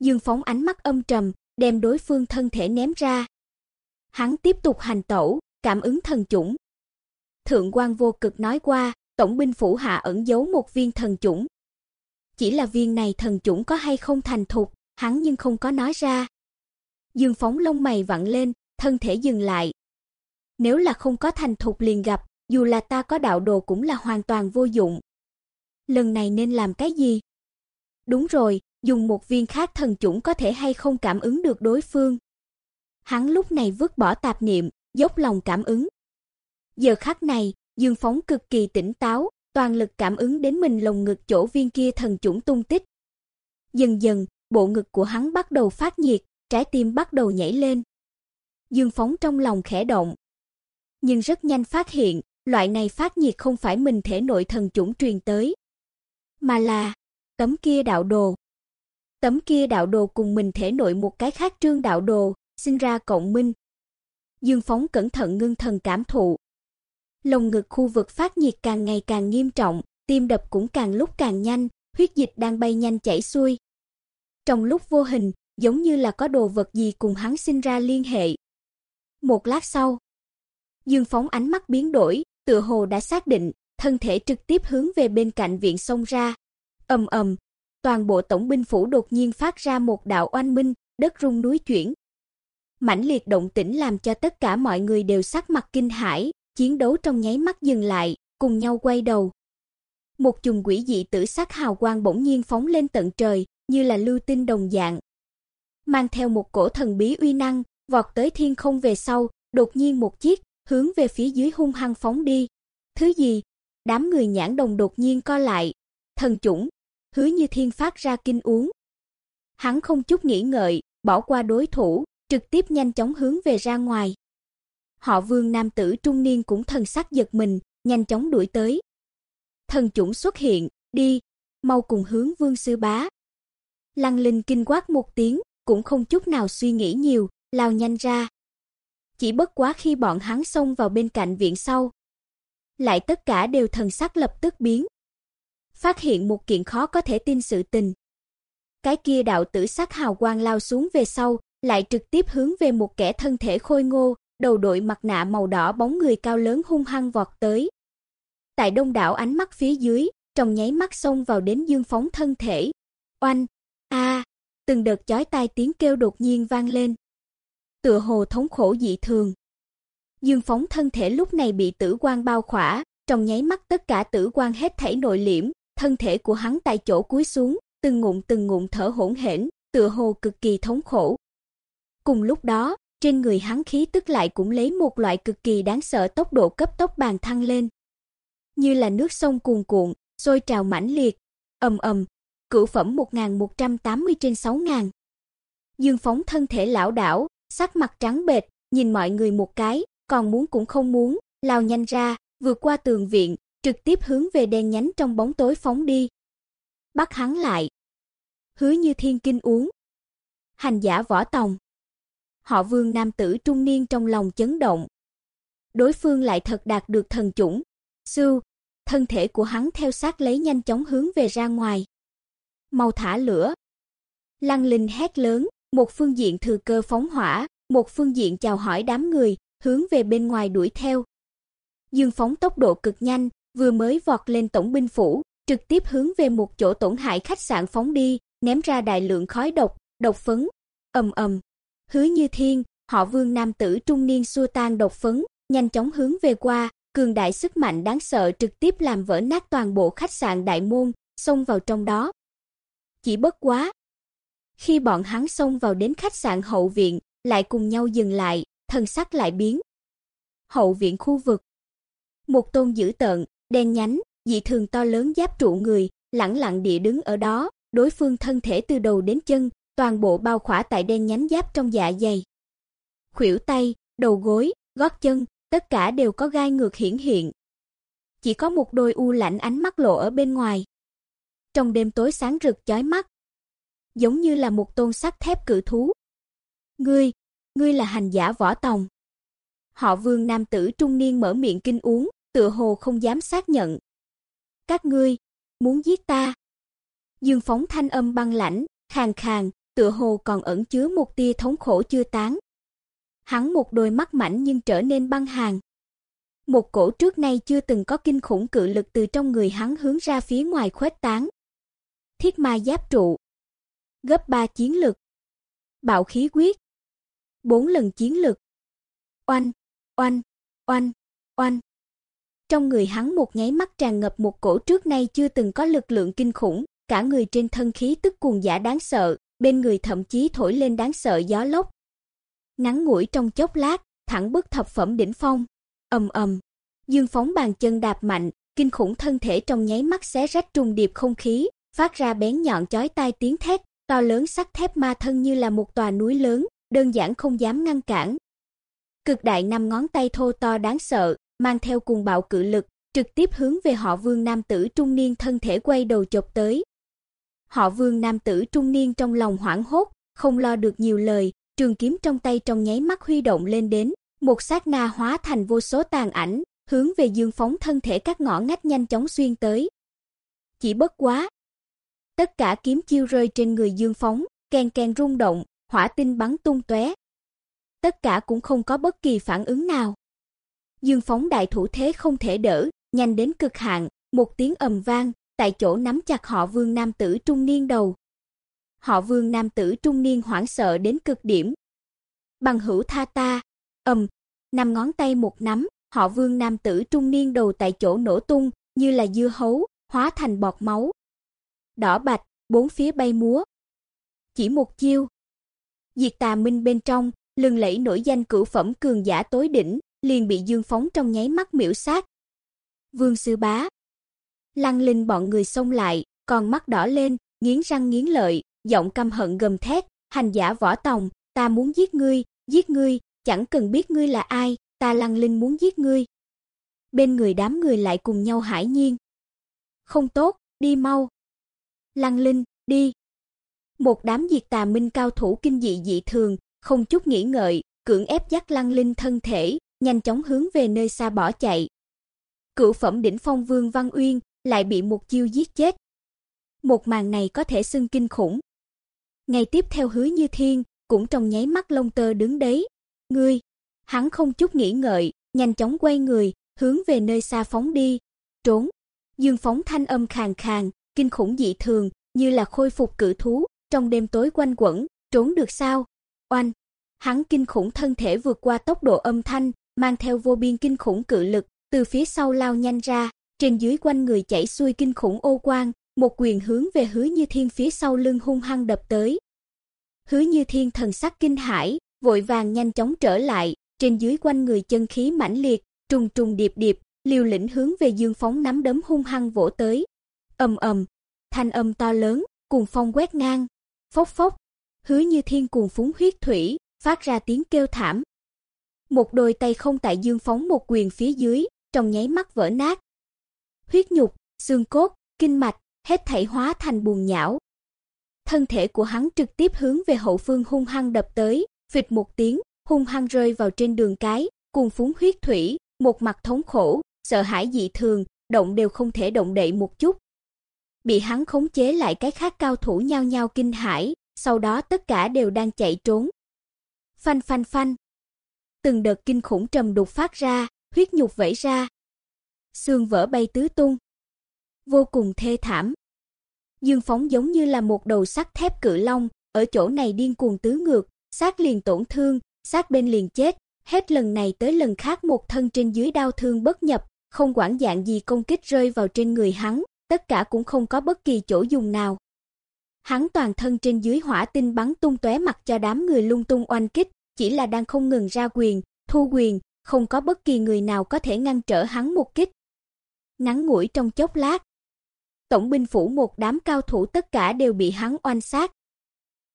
Dương Phóng ánh mắt âm trầm, đem đối phương thân thể ném ra. Hắn tiếp tục hành tẩu, cảm ứng thần chủng. Thượng quan vô cực nói qua, tổng binh phủ hạ ẩn giấu một viên thần chủng. Chỉ là viên này thần chủng có hay không thành thục, hắn nhưng không có nói ra. Dương Phóng lông mày vặn lên, thân thể dừng lại. Nếu là không có thành thục liền gặp, dù là ta có đạo đồ cũng là hoàn toàn vô dụng. Lần này nên làm cái gì? Đúng rồi, dùng một viên khác thần chủng có thể hay không cảm ứng được đối phương. Hắn lúc này vứt bỏ tạp niệm, dốc lòng cảm ứng. Giờ khắc này, Dương Phóng cực kỳ tỉnh táo, toàn lực cảm ứng đến mình lồng ngực chỗ viên kia thần chủng tung tích. Dần dần, bộ ngực của hắn bắt đầu phát nhiệt, trái tim bắt đầu nhảy lên. Dương Phóng trong lòng khẽ động. Nhưng rất nhanh phát hiện, loại này phát nhiệt không phải mình thể nội thần chủng truyền tới, mà là tấm kia đạo đồ. Tấm kia đạo đồ cùng mình thể nội một cái khác trương đạo đồ, sinh ra cộng minh. Dương Phóng cẩn thận ngưng thần cảm thụ. Lồng ngực khu vực phát nhiệt càng ngày càng nghiêm trọng, tim đập cũng càng lúc càng nhanh, huyết dịch đang bay nhanh chảy xuôi. Trong lúc vô hình, giống như là có đồ vật gì cùng hắn sinh ra liên hệ. Một lát sau, Dương Phóng ánh mắt biến đổi, tựa hồ đã xác định, thân thể trực tiếp hướng về bên cạnh viện xông ra. Ầm ầm, toàn bộ tổng binh phủ đột nhiên phát ra một đạo oanh minh, đất rung núi chuyển. Mãnh liệt động tĩnh làm cho tất cả mọi người đều sắc mặt kinh hãi, chiến đấu trong nháy mắt dừng lại, cùng nhau quay đầu. Một chùm quỷ dị tử sắc hào quang bỗng nhiên phóng lên tận trời, như là lưu tinh đồng dạng. Mang theo một cổ thần bí uy năng, vọt tới thiên không về sau, đột nhiên một chiếc, hướng về phía dưới hung hăng phóng đi. Thứ gì? Đám người nhãn đồng đột nhiên co lại. Thần chủng, Hứa Như Thiên phát ra kinh uống. Hắn không chút nghĩ ngợi, bỏ qua đối thủ, trực tiếp nhanh chóng hướng về ra ngoài. Họ Vương nam tử trung niên cũng thần sắc giật mình, nhanh chóng đuổi tới. Thần chủng xuất hiện, đi, mau cùng hướng Vương sư bá. Lăng Linh kinh quát một tiếng, cũng không chút nào suy nghĩ nhiều, lao nhanh ra. Chỉ bất quá khi bọn hắn xông vào bên cạnh viện sau, lại tất cả đều thần sắc lập tức biến. Phát hiện một kiện khó có thể tin sự tình. Cái kia đạo tử sắc hào quang lao xuống về sau, lại trực tiếp hướng về một kẻ thân thể khôi ngô, đầu đội mặt nạ màu đỏ bóng người cao lớn hung hăng vọt tới. Tại đông đảo ánh mắt phía dưới, trong nháy mắt xông vào đến Dương Phóng thân thể. Oanh, a, từng đợt chói tai tiếng kêu đột nhiên vang lên. Tựa hồ thống khổ dị thường. Dương Phóng thân thể lúc này bị tử quang bao khỏa, trong nháy mắt tất cả tử quang hết thảy nội liễm, thân thể của hắn tại chỗ cúi xuống, từng ngụm từng ngụm thở hổn hển, tựa hồ cực kỳ thống khổ. Cùng lúc đó, trên người hắn khí tức lại cũng lấy một loại cực kỳ đáng sợ tốc độ cấp tốc bàn thăng lên. Như là nước sông cuồn cuộn, sôi trào mãnh liệt, ầm ầm, cửu phẩm 1180 trên 6000. Dương Phóng thân thể lão đảo, sắc mặt trắng bệch, nhìn mọi người một cái, còn muốn cũng không muốn, lao nhanh ra, vượt qua tường viện, trực tiếp hướng về đen nhánh trong bóng tối phóng đi. Bắt hắn lại. Hứa Như Thiên kinh uống. Hành giả võ tòng. Họ Vương nam tử trung niên trong lòng chấn động. Đối phương lại thật đạt được thần chủng. Sư, thân thể của hắn theo sát lấy nhanh chóng hướng về ra ngoài. Mau thả lửa. Lăng Linh hét lớn, một phương diện thừa cơ phóng hỏa, một phương diện chào hỏi đám người, hướng về bên ngoài đuổi theo. Dương phóng tốc độ cực nhanh, vừa mới vọt lên tổng binh phủ, trực tiếp hướng về một chỗ tổn hại khách sạn phóng đi, ném ra đại lượng khói độc, độc phấn. Ầm ầm. Hứa Như Thiên, họ Vương nam tử trung niên xua tan độc phấn, nhanh chóng hướng về qua, cường đại sức mạnh đáng sợ trực tiếp làm vỡ nát toàn bộ khách sạn đại môn, xông vào trong đó. Chỉ bất quá, khi bọn hắn xông vào đến khách sạn hậu viện, lại cùng nhau dừng lại, thần sắc lại biến. Hậu viện khu vực. Một tôn dữ tợn, đen nhánh, dị thường to lớn giáp trụ người, lẳng lặng địa đứng ở đó, đối phương thân thể từ đầu đến chân, toàn bộ bao khỏa tại đen nhánh giáp trong dạ dày. Khuỷu tay, đầu gối, gót chân, tất cả đều có gai ngược hiển hiện. Chỉ có một đôi u lạnh ánh mắt lộ ở bên ngoài. Trong đêm tối sáng rực chói mắt, giống như là một tôn sắt thép cự thú. "Ngươi, ngươi là hành giả Võ Tòng?" Họ Vương nam tử trung niên mở miệng kinh uống, tựa hồ không dám xác nhận. "Các ngươi muốn giết ta?" Dương Phóng thanh âm băng lãnh, khàn khàn, tựa hồ còn ẩn chứa một tia thống khổ chưa tán. Hắn một đôi mắt mảnh nhưng trở nên băng hàn. Một cổ trước nay chưa từng có kinh khủng cự lực từ trong người hắn hướng ra phía ngoài khuếch tán. Thiết ma giáp trụ. Gấp 3 chiến lực. Bạo khí quyết. 4 lần chiến lực. Oanh, oanh, oanh, oanh. Trong người hắn một nháy mắt tràn ngập một cổ trước nay chưa từng có lực lượng kinh khủng, cả người trên thân khí tức cuồng giả đáng sợ, bên người thậm chí thổi lên đáng sợ gió lốc. Ngắn ngủi trong chốc lát, thẳng bước thập phẩm đỉnh phong. Ầm ầm, Dương phóng bàn chân đạp mạnh, kinh khủng thân thể trong nháy mắt xé rách trùng điệp không khí, phát ra bén nhọn chói tai tiếng thét, to lớn sắt thép ma thân như là một tòa núi lớn, đơn giản không dám ngăn cản. Cực đại năm ngón tay thô to đáng sợ, mang theo cùng bạo cự lực, trực tiếp hướng về họ Vương nam tử trung niên thân thể quay đầu chộp tới. Họ Vương nam tử trung niên trong lòng hoảng hốt, không lo được nhiều lời, trường kiếm trong tay trong nháy mắt huy động lên đến, một sát na hóa thành vô số tàn ảnh, hướng về Dương phóng thân thể các ngõ ngách nhanh chóng xuyên tới. Chỉ bất quá, tất cả kiếm chiêu rơi trên người Dương phóng, keng keng rung động, hỏa tinh bắn tung tóe. Tất cả cũng không có bất kỳ phản ứng nào. Dương phóng đại thủ thế không thể đỡ, nhanh đến cực hạn, một tiếng ầm vang, tại chỗ nắm chặt họ Vương nam tử trung niên đầu. Họ Vương nam tử trung niên hoảng sợ đến cực điểm. Bằng hữu tha ta, ầm, năm ngón tay một nắm, họ Vương nam tử trung niên đầu tại chỗ nổ tung, như là dưa hấu, hóa thành bọt máu. Đỏ bạch, bốn phía bay múa. Chỉ một chiêu. Diệt Tà Minh bên trong, lừng lẫy nổi danh cửu phẩm cường giả tối đỉnh, liền bị Dương phóng trong nháy mắt miểu sát. Vương sư bá, Lăng Linh bọn người xông lại, con mắt đỏ lên, nghiến răng nghiến lợi, giọng căm hận gầm thét, "Hành giả Võ Tòng, ta muốn giết ngươi, giết ngươi, chẳng cần biết ngươi là ai, ta Lăng Linh muốn giết ngươi." Bên người đám người lại cùng nhau hải nhiên. "Không tốt, đi mau." "Lăng Linh, đi." Một đám diệt tà minh cao thủ kinh dị dị thường, không chút nghĩ ngợi, cưỡng ép dắt Lăng Linh thân thể, nhanh chóng hướng về nơi xa bỏ chạy. Cửu phẩm đỉnh phong Vương Văn Uyên lại bị một chiêu giết chết. Một màn này có thể xưng kinh khủng. Ngày tiếp theo Hứa Như Thiên cũng trong nháy mắt lông tơ đứng đấy. "Ngươi?" Hắn không chút nghĩ ngợi, nhanh chóng quay người, hướng về nơi xa phóng đi. "Trốn!" Dương phóng thanh âm khàn khàn, kinh khủng dị thường, như là khôi phục cự thú, trong đêm tối quanh quẩn, "Trốn được sao?" Oanh! Hắn kinh khủng thân thể vượt qua tốc độ âm thanh, mang theo vô biên kinh khủng cự lực, từ phía sau lao nhanh ra, trên dưới quanh người chảy xuôi kinh khủng ô quang, một quyền hướng về Hứa Như Thiên phía sau lưng hung hăng đập tới. Hứa Như Thiên thần sắc kinh hãi, vội vàng nhanh chóng trở lại, trên dưới quanh người chân khí mãnh liệt, trùng trùng điệp điệp, liều lĩnh hướng về Dương Phóng nắm đấm hung hăng vỗ tới. Ầm ầm, thanh âm to lớn, cuồng phong quét ngang, phốc phốc, Hứa Như Thiên cuồng phúng huyết thủy, phát ra tiếng kêu thảm. Một đôi tay không tại Dương Phóng một quyền phía dưới, trong nháy mắt vỡ nát, huyết nhục, xương cốt, kinh mạch, hết thảy hóa thành bùn nhão. Thân thể của hắn trực tiếp hướng về hậu phương hung hăng đập tới, phịch một tiếng, hung hăng rơi vào trên đường cái, cùng phúng huyết thủy, một mặt thống khổ, sợ hãi dị thường, động đều không thể động đậy một chút. Bị hắn khống chế lại cái khác cao thủ nhao nhao kinh hãi, sau đó tất cả đều đang chạy trốn. Phanh phanh phanh. Từng đợt kinh khủng trầm đục phát ra, huyết nhục vẩy ra, xương vỡ bay tứ tung. Vô cùng thê thảm. Dương Phóng giống như là một đầu sắt thép cự long, ở chỗ này điên cuồng tứ ngược, sát liền tổn thương, sát bên liền chết, hết lần này tới lần khác một thân trên dưới đau thương bất nhập, không quản dạng gì công kích rơi vào trên người hắn, tất cả cũng không có bất kỳ chỗ dùng nào. Hắn toàn thân trên dưới hỏa tinh bắn tung tóe mặt cho đám người lung tung oanh kích, chỉ là đang không ngừng ra quyền, thu quyền, không có bất kỳ người nào có thể ngăn trở hắn một kích ngắn ngủi trong chốc lát. Tổng binh phủ một đám cao thủ tất cả đều bị hắn oanh sát.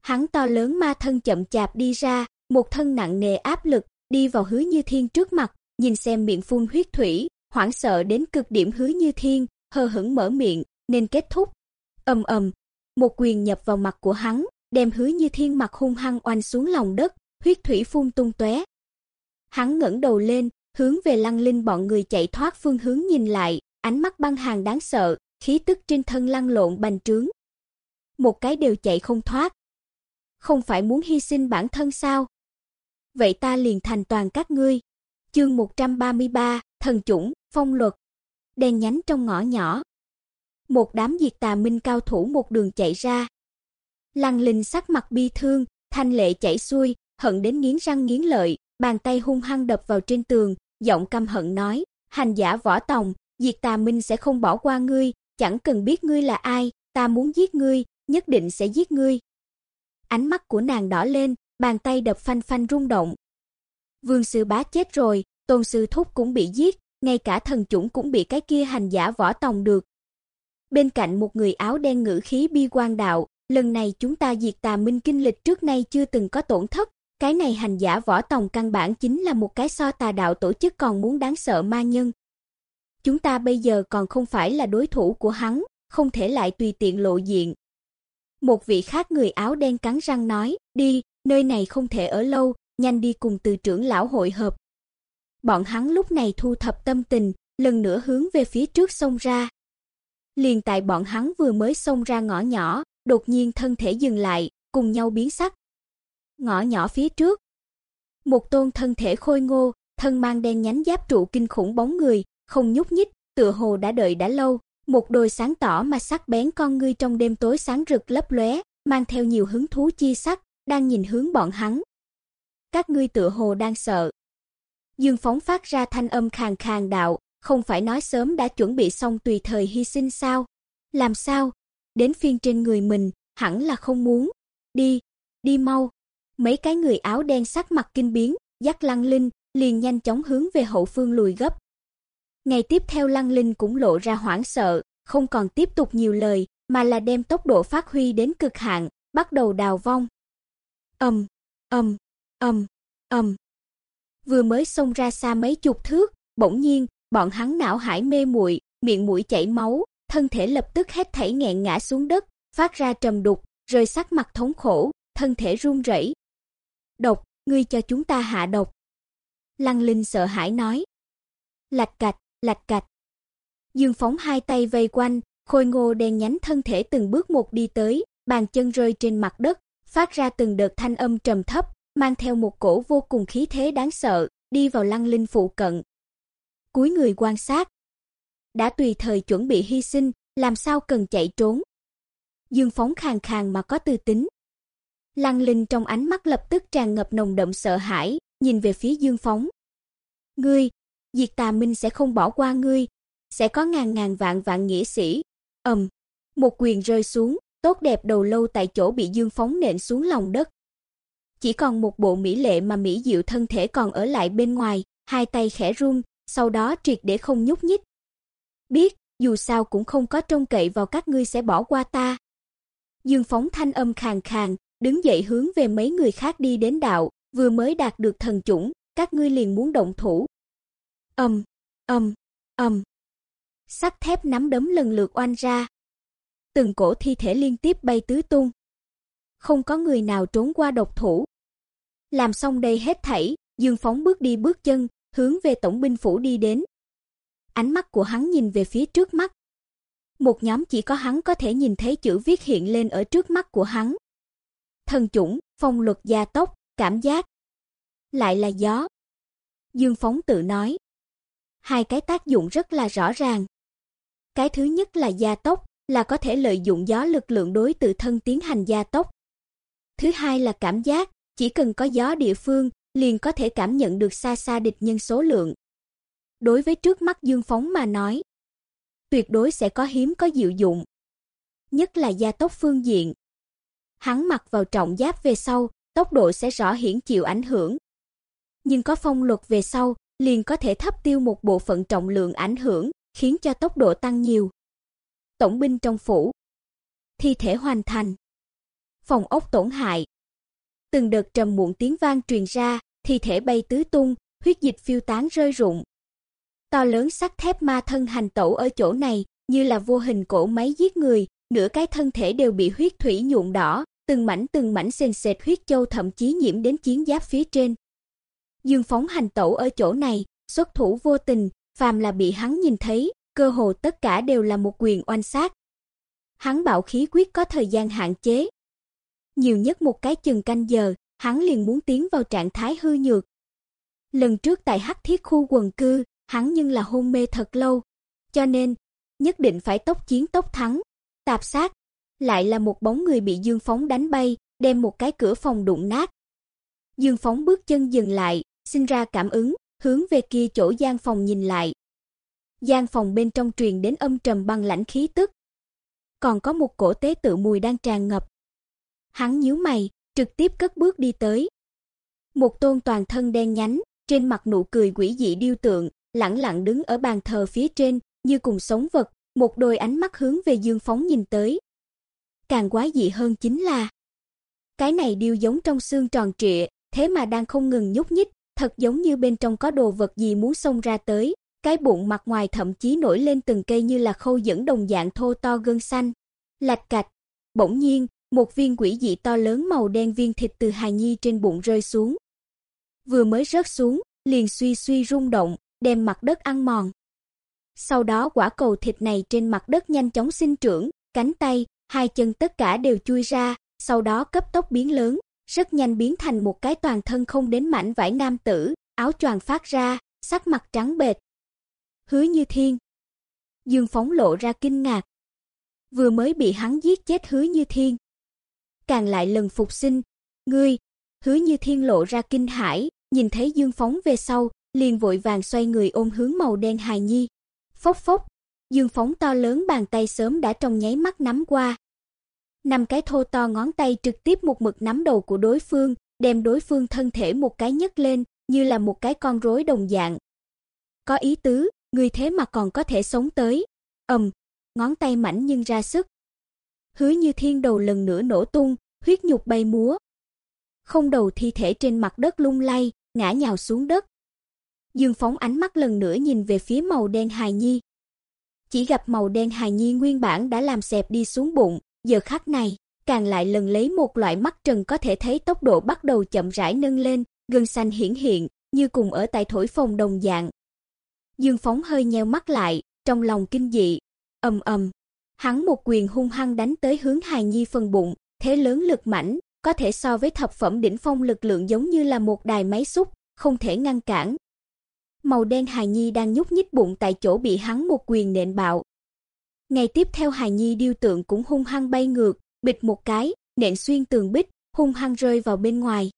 Hắn to lớn ma thân chậm chạp đi ra, một thân nặng nề áp lực, đi vào Hứa Như Thiên trước mặt, nhìn xem miệng phun huyết thủy, hoảng sợ đến cực điểm hứa như thiên, hờ hững mở miệng, nên kết thúc. Ầm ầm, một quyền nhập vào mặt của hắn, đem hứa như thiên mặt hung hăng oanh xuống lòng đất, huyết thủy phun tung tóe. Hắn ngẩng đầu lên, hướng về Lăng Linh bọn người chạy thoát phương hướng nhìn lại, ánh mắt băng hàng đáng sợ, khí tức trên thân lăn lộn bành trướng. Một cái đều chạy không thoát. Không phải muốn hy sinh bản thân sao? Vậy ta liền thành toàn các ngươi. Chương 133, thần chủng, phong luật. Đèn nhánh trong ngõ nhỏ. Một đám diệt tà minh cao thủ một đường chạy ra. Lăng Linh sắc mặt bi thương, thanh lệ chảy xuôi, hận đến nghiến răng nghiến lợi, bàn tay hung hăng đập vào trên tường, giọng căm hận nói: "Hành giả Võ Tòng, Diệt Tà Minh sẽ không bỏ qua ngươi, chẳng cần biết ngươi là ai, ta muốn giết ngươi, nhất định sẽ giết ngươi." Ánh mắt của nàng đỏ lên, bàn tay đập phanh phanh rung động. Vương sư bá chết rồi, Tôn sư thúc cũng bị giết, ngay cả thần chủng cũng bị cái kia hành giả Võ Tòng được. Bên cạnh một người áo đen ngữ khí bi quan đạo, lần này chúng ta diệt Tà Minh kinh lịch trước nay chưa từng có tổn thất, cái này hành giả võ tòng căn bản chính là một cái so tà đạo tổ chức còn muốn đáng sợ ma nhân. Chúng ta bây giờ còn không phải là đối thủ của hắn, không thể lại tùy tiện lộ diện. Một vị khác người áo đen cắn răng nói, đi, nơi này không thể ở lâu, nhanh đi cùng từ trưởng lão hội hợp. Bọn hắn lúc này thu thập tâm tình, lần nữa hướng về phía trước xông ra. Liền tại bọn hắn vừa mới xông ra ngõ nhỏ, đột nhiên thân thể dừng lại, cùng nhau biến sắc, ngõ nhỏ phía trước. Một tôn thân thể khôi ngô, thân mang đen nhánh giáp trụ kinh khủng bóng người, không nhúc nhích, tựa hồ đã đợi đã lâu, một đôi sáng tỏ mà sắc bén con ngươi trong đêm tối sáng rực lấp lóe, mang theo nhiều hứng thú chi sắc, đang nhìn hướng bọn hắn. Các ngươi tựa hồ đang sợ. Dương phóng phát ra thanh âm khàn khàn đạo, không phải nói sớm đã chuẩn bị xong tùy thời hy sinh sao? Làm sao? Đến phiên trên người mình, hẳn là không muốn. Đi, đi mau. Mấy cái người áo đen sắc mặt kinh biến, dắt Lăng Linh, liền nhanh chóng hướng về hậu phương lùi gấp. Ngày tiếp theo Lăng Linh cũng lộ ra hoảng sợ, không còn tiếp tục nhiều lời, mà là đem tốc độ phát huy đến cực hạn, bắt đầu đào vong. Ầm, ầm, ầm, ầm. Vừa mới xông ra xa mấy chục thước, bỗng nhiên, bọn hắn não hải mê muội, miệng mũi chảy máu, thân thể lập tức hết thảy nghẹn ngã xuống đất, phát ra trầm đục, rơi sắc mặt thống khổ, thân thể run rẩy, Độc, ngươi cho chúng ta hạ độc. Lăng Linh sợ hãi nói. Lạch cạch, lạch cạch. Dương Phóng hai tay vây quanh, khôi ngô đen nhánh thân thể từng bước một đi tới, bàn chân rơi trên mặt đất, phát ra từng đợt thanh âm trầm thấp, mang theo một cổ vô cùng khí thế đáng sợ, đi vào Lăng Linh phụ cận. Cúi người quan sát. Đã tùy thời chuẩn bị hy sinh, làm sao cần chạy trốn. Dương Phóng khàn khàn mà có tư tính, Lăng Linh trong ánh mắt lập tức tràn ngập nồng đậm sợ hãi, nhìn về phía Dương Phóng. "Ngươi, Diệt Tà Minh sẽ không bỏ qua ngươi, sẽ có ngàn ngàn vạn vạn nghĩa sĩ." Ầm, một quyền rơi xuống, tốt đẹp đầu lâu tại chỗ bị Dương Phóng nện xuống lòng đất. Chỉ còn một bộ mỹ lệ mà mỹ diệu thân thể còn ở lại bên ngoài, hai tay khẽ run, sau đó triệt để không nhúc nhích. Biết, dù sao cũng không có trông cậy vào các ngươi sẽ bỏ qua ta. Dương Phóng thanh âm khàn khàn, đứng dậy hướng về mấy người khác đi đến đạo, vừa mới đạt được thần chủng, các ngươi liền muốn động thủ. Ầm, ầm, ầm. Sắt thép nắm đấm lần lượt oanh ra. Từng cổ thi thể liên tiếp bay tứ tung. Không có người nào trốn qua độc thủ. Làm xong đây hết thảy, Dương Phóng bước đi bước chân, hướng về tổng binh phủ đi đến. Ánh mắt của hắn nhìn về phía trước mắt. Một nhóm chỉ có hắn có thể nhìn thấy chữ viết hiện lên ở trước mắt của hắn thần chủng, phong luật gia tốc, cảm giác. Lại là gió. Dương Phóng tự nói. Hai cái tác dụng rất là rõ ràng. Cái thứ nhất là gia tốc, là có thể lợi dụng gió lực lượng đối tự thân tiến hành gia tốc. Thứ hai là cảm giác, chỉ cần có gió địa phương, liền có thể cảm nhận được xa xa địch nhân số lượng. Đối với trước mắt Dương Phóng mà nói, tuyệt đối sẽ có hiếm có diệu dụng. Nhất là gia tốc phương diện, Hắn mặc vào trọng giáp về sau, tốc độ sẽ rõ hiển chịu ảnh hưởng. Nhưng có phong luật về sau, liền có thể thấp tiêu một bộ phận trọng lượng ảnh hưởng, khiến cho tốc độ tăng nhiều. Tổng binh trong phủ. Thi thể hoàn thành. Phòng ốc tổn hại. Từng đợt trầm muộn tiếng vang truyền ra, thi thể bay tứ tung, huyết dịch phiêu tán rơi rụng. To lớn sắt thép ma thân hành tẩu ở chỗ này, như là vô hình cổ máy giết người, nửa cái thân thể đều bị huyết thủy nhuộm đỏ, từng mảnh từng mảnh sền sệt huyết châu thậm chí nhiễm đến chiến giáp phía trên. Dương phóng hành tẩu ở chỗ này, xuất thủ vô tình, phàm là bị hắn nhìn thấy, cơ hồ tất cả đều là một quyền oanh sát. Hắn bảo khí quyết có thời gian hạn chế. Nhiều nhất một cái chừng canh giờ, hắn liền muốn tiến vào trạng thái hư nhược. Lần trước tại Hắc Thiết khu quần cư, hắn nhưng là hôn mê thật lâu, cho nên nhất định phải tốc chiến tốc thắng. Tạp sát, lại là một bóng người bị Dương Phóng đánh bay, đem một cái cửa phòng đụng nát. Dương Phóng bước chân dừng lại, sinh ra cảm ứng, hướng về kia chỗ gian phòng nhìn lại. Gian phòng bên trong truyền đến âm trầm băng lãnh khí tức. Còn có một cổ tế tự mùi đang tràn ngập. Hắn nhíu mày, trực tiếp cất bước đi tới. Một tôn toàn thân đen nhánh, trên mặt nụ cười quỷ dị điêu tượng, lẳng lặng đứng ở bàn thờ phía trên, như cùng sống vật, một đôi ánh mắt hướng về Dương Phóng nhìn tới. Càng quái dị hơn chính là cái này điêu giống trong xương tròn trịa, thế mà đang không ngừng nhúc nhích, thật giống như bên trong có đồ vật gì muốn xông ra tới, cái bụng mặt ngoài thậm chí nổi lên từng cây như là khâu dẫn đồng dạng thô to gân xanh. Lạch cạch, bỗng nhiên, một viên quỷ dị to lớn màu đen viên thịt từ hài nhi trên bụng rơi xuống. Vừa mới rớt xuống, liền suy suy rung động, đem mặt đất ăn mòn. Sau đó quả cầu thịt này trên mặt đất nhanh chóng sinh trưởng, cánh tay, hai chân tất cả đều chui ra, sau đó cấp tốc biến lớn, rất nhanh biến thành một cái toàn thân không đến mảnh vải nam tử, áo choàng phát ra, sắc mặt trắng bệch. Hứa Như Thiên. Dương Phóng lộ ra kinh ngạc. Vừa mới bị hắn giết chết Hứa Như Thiên, càng lại lần phục sinh, "Ngươi?" Hứa Như Thiên lộ ra kinh hãi, nhìn thấy Dương Phóng về sau, liền vội vàng xoay người ôm hướng màu đen hài nhi. Phốc phốc, Dương Phóng to lớn bàn tay sớm đã trong nháy mắt nắm qua. Năm cái thô to ngón tay trực tiếp một mực nắm đầu của đối phương, đem đối phương thân thể một cái nhấc lên, như là một cái con rối đồng dạng. Có ý tứ, người thế mà còn có thể sống tới. Ầm, ngón tay mảnh nhưng ra sức. Hứa Như Thiên đầu lần nữa nổ tung, huyết nhục bay múa. Không đầu thi thể trên mặt đất lung lay, ngã nhào xuống đất. Dương phóng ánh mắt lần nữa nhìn về phía màu đen hài nhi. Chỉ gặp màu đen hài nhi nguyên bản đã làm xẹp đi xuống bụng, giờ khắc này, càng lại lần lấy một loại mắt trần có thể thấy tốc độ bắt đầu chậm rãi nâng lên, gân xanh hiển hiện, như cùng ở tại thổi phồng đồng dạng. Dương Phóng hơi nheo mắt lại, trong lòng kinh dị, ầm ầm, hắn một quyền hung hăng đánh tới hướng hài nhi phần bụng, thế lớn lực mãnh, có thể so với thập phẩm đỉnh phong lực lượng giống như là một đài máy xúc, không thể ngăn cản. Màu đen hài nhi đang nhúc nhích bụng tại chỗ bị hắn một quyền nện bạo. Ngày tiếp theo hài nhi điêu tượng cũng hung hăng bay ngược, bịch một cái, nện xuyên tường bích, hung hăng rơi vào bên ngoài.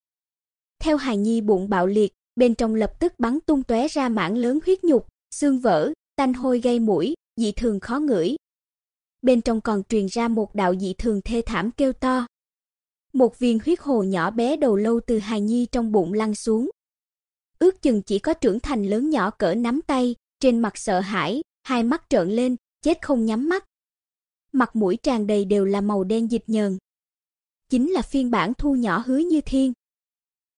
Theo hài nhi bụng bạo liệt, bên trong lập tức bắn tung tóe ra mảng lớn huyết nhục, xương vỡ, tanh hôi gây mũi, dị thường khó ngửi. Bên trong còn truyền ra một đạo dị thường thê thảm kêu to. Một viên huyết hồ nhỏ bé đầu lâu từ hài nhi trong bụng lăn xuống. Ước chừng chỉ có trưởng thành lớn nhỏ cỡ nắm tay, trên mặt sợ hãi, hai mắt trợn lên, chết không nhắm mắt. Mặt mũi tràn đầy đều là màu đen dịch nhờn. Chính là phiên bản thu nhỏ hứa như thiên.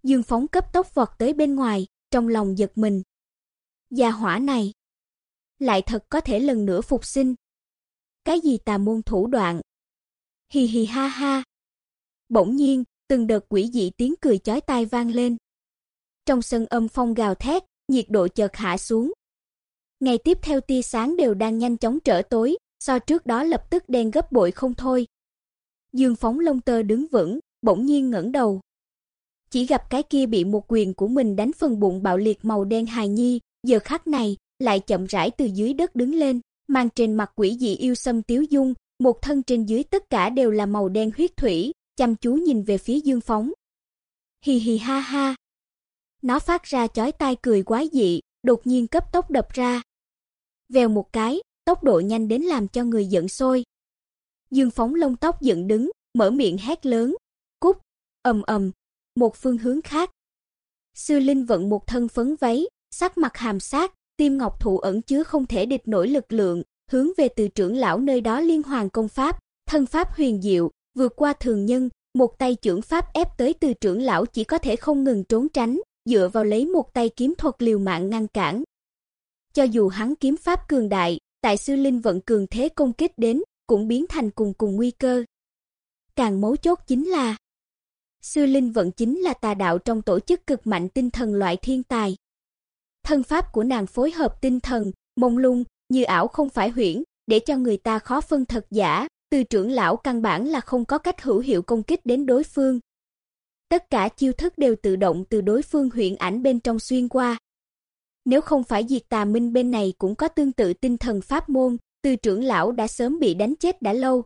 Dương phóng cấp tốc vọt tới bên ngoài, trong lòng giật mình. Gia hỏa này, lại thật có thể lần nữa phục sinh. Cái gì tà môn thủ đoạn? Hì hì ha ha. Bỗng nhiên, từng đợt quỷ dị tiếng cười chói tai vang lên. Trong sân âm phong gào thét, nhiệt độ chợt hạ xuống. Ngày tiếp theo tia sáng đều đang nhanh chóng trở tối, so trước đó lập tức đen gấp bội không thôi. Dương Phóng lông tơ đứng vững, bỗng nhiên ngẩng đầu. Chỉ gặp cái kia bị một quyền của mình đánh phần bụng bạo liệt màu đen hài nhi, giờ khắc này lại chậm rãi từ dưới đất đứng lên, mang trên mặt quỷ dị yêu sâm tiếu dung, một thân trên dưới tất cả đều là màu đen huyết thủy, chăm chú nhìn về phía Dương Phóng. Hì hì ha ha. Nó phát ra chói tai cười quái dị, đột nhiên cấp tốc đập ra. Vèo một cái, tốc độ nhanh đến làm cho người giận sôi. Dương Phóng lông tóc dựng đứng, mở miệng hét lớn, "Cút!" ầm ầm, một phương hướng khác. Sư Linh vận một thân phấn váy, sắc mặt hàm sát, tim ngọc thụ ẩn chứa không thể địch nổi lực lượng, hướng về từ trưởng lão nơi đó liên hoàn công pháp, thân pháp huyền diệu, vượt qua thường nhân, một tay trưởng pháp ép tới từ trưởng lão chỉ có thể không ngừng trốn tránh, dựa vào lấy một tay kiếm thuật liều mạng ngăn cản. Cho dù hắn kiếm pháp cường đại, tại sư linh vận cường thế công kích đến, cũng biến thành cùng cùng nguy cơ. Càng mấu chốt chính là Sư Linh vận chính là tà đạo trong tổ chức cực mạnh tinh thần loại thiên tài. Thân pháp của nàng phối hợp tinh thần, mông lung, như ảo không phải huyễn, để cho người ta khó phân thật giả, từ trưởng lão căn bản là không có cách hữu hiệu công kích đến đối phương. Tất cả chiêu thức đều tự động từ đối phương huyễn ảnh bên trong xuyên qua. Nếu không phải Diệt Tà Minh bên này cũng có tương tự tinh thần pháp môn, từ trưởng lão đã sớm bị đánh chết đã lâu.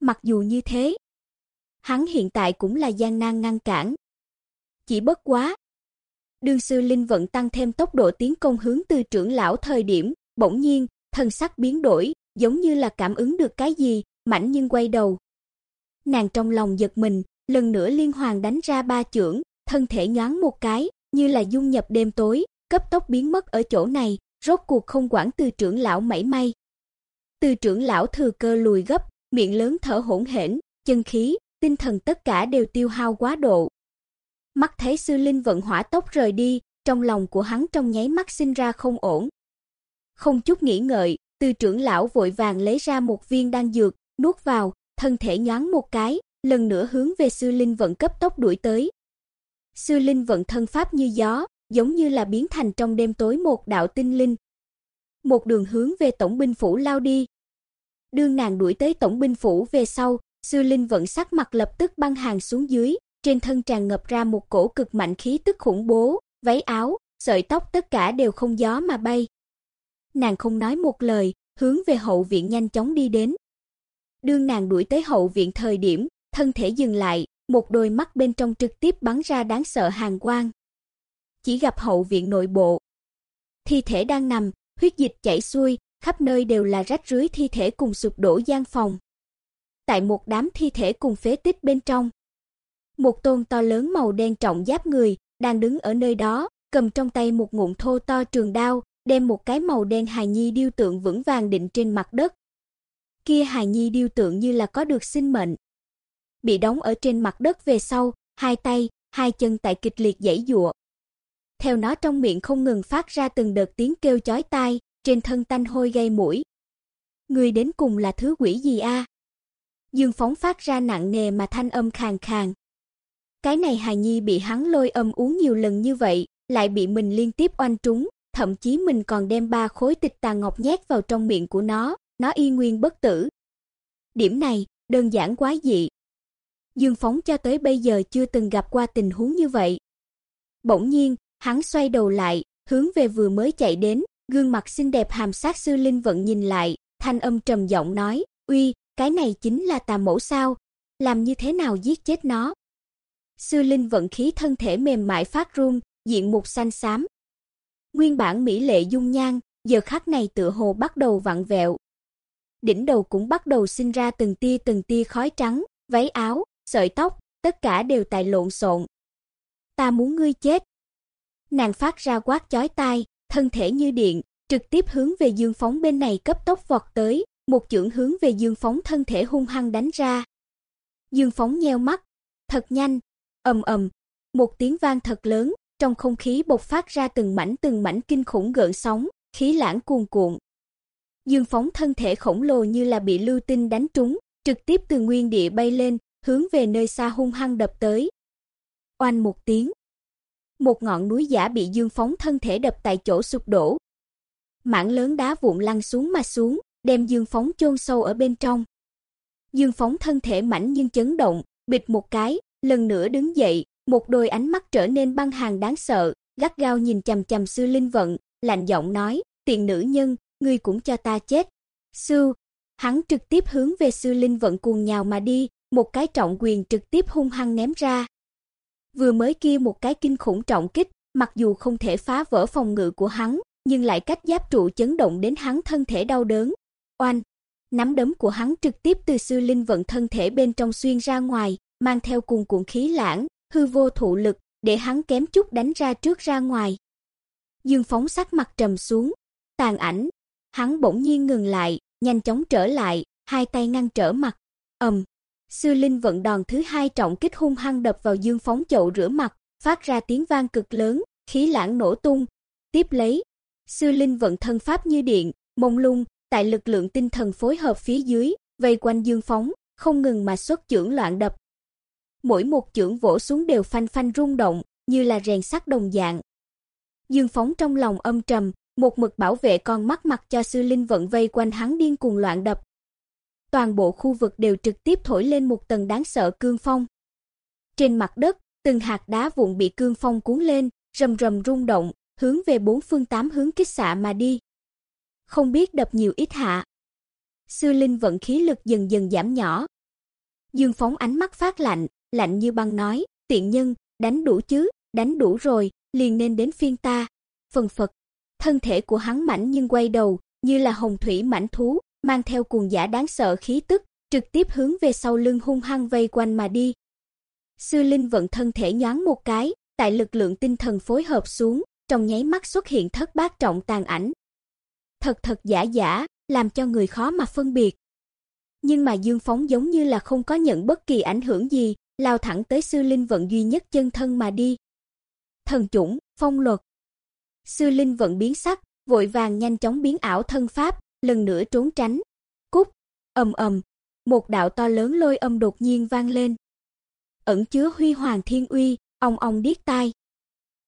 Mặc dù như thế, hắn hiện tại cũng là gian nan ngăn cản. Chỉ bất quá, Đương sư linh vận tăng thêm tốc độ tiến công hướng từ trưởng lão thời điểm, bỗng nhiên, thân sắc biến đổi, giống như là cảm ứng được cái gì, mạnh nhưng quay đầu. Nàng trong lòng giật mình, lần nữa liên hoàn đánh ra ba chưởng, thân thể nhoáng một cái, như là dung nhập đêm tối, cấp tốc biến mất ở chỗ này, rốt cuộc không quản từ trưởng lão mảy may. Từ trưởng lão thừa cơ lùi gấp, miệng lớn thở hỗn hển, chân khí, tinh thần tất cả đều tiêu hao quá độ. Mắt thấy sư linh vận hỏa tốc rời đi, trong lòng của hắn trong nháy mắt sinh ra không ổn. Không chút nghĩ ngợi, từ trưởng lão vội vàng lấy ra một viên đan dược, nuốt vào, thân thể nhoáng một cái, lần nữa hướng về sư linh vận cấp tốc đuổi tới. Sư linh vận thân pháp như gió, giống như là biến thành trong đêm tối một đạo tinh linh. Một đường hướng về tổng binh phủ lao đi. Đương nàng đuổi tới tổng binh phủ về sau, sư linh vận sắc mặt lập tức băng hàng xuống dưới, trên thân tràn ngập ra một cổ cực mạnh khí tức khủng bố, váy áo, sợi tóc tất cả đều không gió mà bay. Nàng không nói một lời, hướng về hậu viện nhanh chóng đi đến. Đương nàng đuổi tới hậu viện thời điểm, thân thể dừng lại, một đôi mắt bên trong trực tiếp bắn ra đáng sợ hàn quang. Chỉ gặp hậu viện nội bộ, thi thể đang nằm, huyết dịch chảy xuôi, khắp nơi đều là rách rưới thi thể cùng sụp đổ gian phòng. Tại một đám thi thể cùng phế tích bên trong, một tôn to lớn màu đen trọng giáp người đang đứng ở nơi đó, cầm trong tay một ngụm thô to trường đao, đem một cái màu đen hài nhi điêu tượng vững vàng định trên mặt đất. Kia hài nhi điêu tượng như là có được sinh mệnh. Bị đóng ở trên mặt đất về sau, hai tay, hai chân tại kịch liệt giãy giụa. Theo nó trong miệng không ngừng phát ra từng đợt tiếng kêu chói tai, trên thân tanh hôi gây mũi. Người đến cùng là thứ quỷ gì a? Dương phóng phát ra nặng nề mà thanh âm khàn khàn. Cái này hài nhi bị hắn lôi âm uống nhiều lần như vậy, lại bị mình liên tiếp oanh trúng, thậm chí mình còn đem ba khối tịch tà ngọc nhét vào trong miệng của nó, nó y nguyên bất tử. Điểm này, đơn giản quá dị. Dương Phóng cho tới bây giờ chưa từng gặp qua tình huống như vậy. Bỗng nhiên, hắn xoay đầu lại, hướng về vừa mới chạy đến, gương mặt xinh đẹp hàm sát sư linh vận nhìn lại, thanh âm trầm giọng nói, "Uy, cái này chính là tà mẫu sao? Làm như thế nào giết chết nó?" Sư Linh vận khí thân thể mềm mại phát run, diện mục xanh xám. Nguyên bản mỹ lệ dung nhan, giờ khắc này tựa hồ bắt đầu vặn vẹo. Đỉnh đầu cũng bắt đầu sinh ra từng tia từng tia khói trắng, váy áo, sợi tóc, tất cả đều tại lộn xộn. Ta muốn ngươi chết. Nàng phát ra quát chói tai, thân thể như điện, trực tiếp hướng về Dương Phóng bên này cấp tốc vọt tới, một chưởng hướng về Dương Phóng thân thể hung hăng đánh ra. Dương Phóng nheo mắt, thật nhanh, ầm ầm, một tiếng vang thật lớn, trong không khí bộc phát ra từng mảnh từng mảnh kinh khủng gợn sóng, khí lãng cuồn cuộn. Dương Phóng thân thể khổng lồ như là bị lưu tinh đánh trúng, trực tiếp từ nguyên địa bay lên, hướng về nơi xa hung hăng đập tới. Oanh một tiếng, một ngọn núi giả bị Dương Phóng thân thể đập tại chỗ sụp đổ. Mảng lớn đá vụn lăn xuống mà xuống, đem Dương Phóng chôn sâu ở bên trong. Dương Phóng thân thể mảnh nhưng chấn động, bịch một cái, lần nữa đứng dậy, một đôi ánh mắt trở nên băng hàng đáng sợ, gắt gao nhìn chằm chằm Sư Linh Vận, lạnh giọng nói, "Tiện nữ nhân, ngươi cũng cho ta chết." Sư, hắn trực tiếp hướng về Sư Linh Vận cuồng nhào mà đi, một cái trọng quyền trực tiếp hung hăng ném ra. Vừa mới kia một cái kinh khủng trọng kích, mặc dù không thể phá vỡ phòng ngự của hắn, nhưng lại cách giáp trụ chấn động đến hắn thân thể đau đớn. Oanh, nắm đấm của hắn trực tiếp từ Sư Linh Vận thân thể bên trong xuyên ra ngoài, mang theo cuồn cuộn khí lãng, hư vô thụ lực, để hắn kém chút đánh ra trước ra ngoài. Dương phóng sắc mặt trầm xuống, tàn ảnh, hắn bỗng nhiên ngừng lại, nhanh chóng trở lại, hai tay ngăn trở mặt. Ầm. Sư Linh vận đòn thứ hai trọng kích hung hăng đập vào Dương phóng chậu rửa mặt, phát ra tiếng vang cực lớn, khí lãng nổ tung. Tiếp lấy, sư linh vận thân pháp như điện, mông lung, tại lực lượng tinh thần phối hợp phía dưới, vây quanh Dương Phóng, không ngừng mà xuất chưởng loạn đập. Mỗi một chưởng vỗ xuống đều phanh phanh rung động, như là rèn sắt đồng dạng. Dương Phóng trong lòng âm trầm, một mực bảo vệ con mắt mặt cho sư linh vận vây quanh hắn điên cuồng loạn đập. Toàn bộ khu vực đều trực tiếp thổi lên một tầng đáng sợ cương phong. Trên mặt đất, từng hạt đá vụn bị cương phong cuốn lên, rầm rầm rung động, hướng về bốn phương tám hướng kích xạ mà đi. Không biết đập nhiều ít hạ. Sư Linh vận khí lực dần dần giảm nhỏ. Dương Phóng ánh mắt phát lạnh, lạnh như băng nói, tiện nhân, đánh đủ chứ, đánh đủ rồi, liền nên đến phiên ta. Phần phật, thân thể của hắn mảnh nhưng quay đầu, như là hồng thủy mãnh thú, mang theo cuồng giả đáng sợ khí tức, trực tiếp hướng về sau lưng hung hăng vây quanh mà đi. Sư Linh vận thân thể nhoáng một cái, tại lực lượng tinh thần phối hợp xuống, trong nháy mắt xuất hiện thất bát trọng tàn ảnh. Thật thật giả giả, làm cho người khó mà phân biệt. Nhưng mà Dương Phóng giống như là không có nhận bất kỳ ảnh hưởng gì, lao thẳng tới sư linh vận duy nhất chân thân mà đi. Thần chủng, phong luật. Sư linh vận biến sắc, vội vàng nhanh chóng biến ảo thân pháp, lần nữa trốn tránh. Cúc, ầm ầm, một đạo to lớn lôi âm đột nhiên vang lên. Ẩn chứa huy hoàng thiên uy, ong ong điếc tai.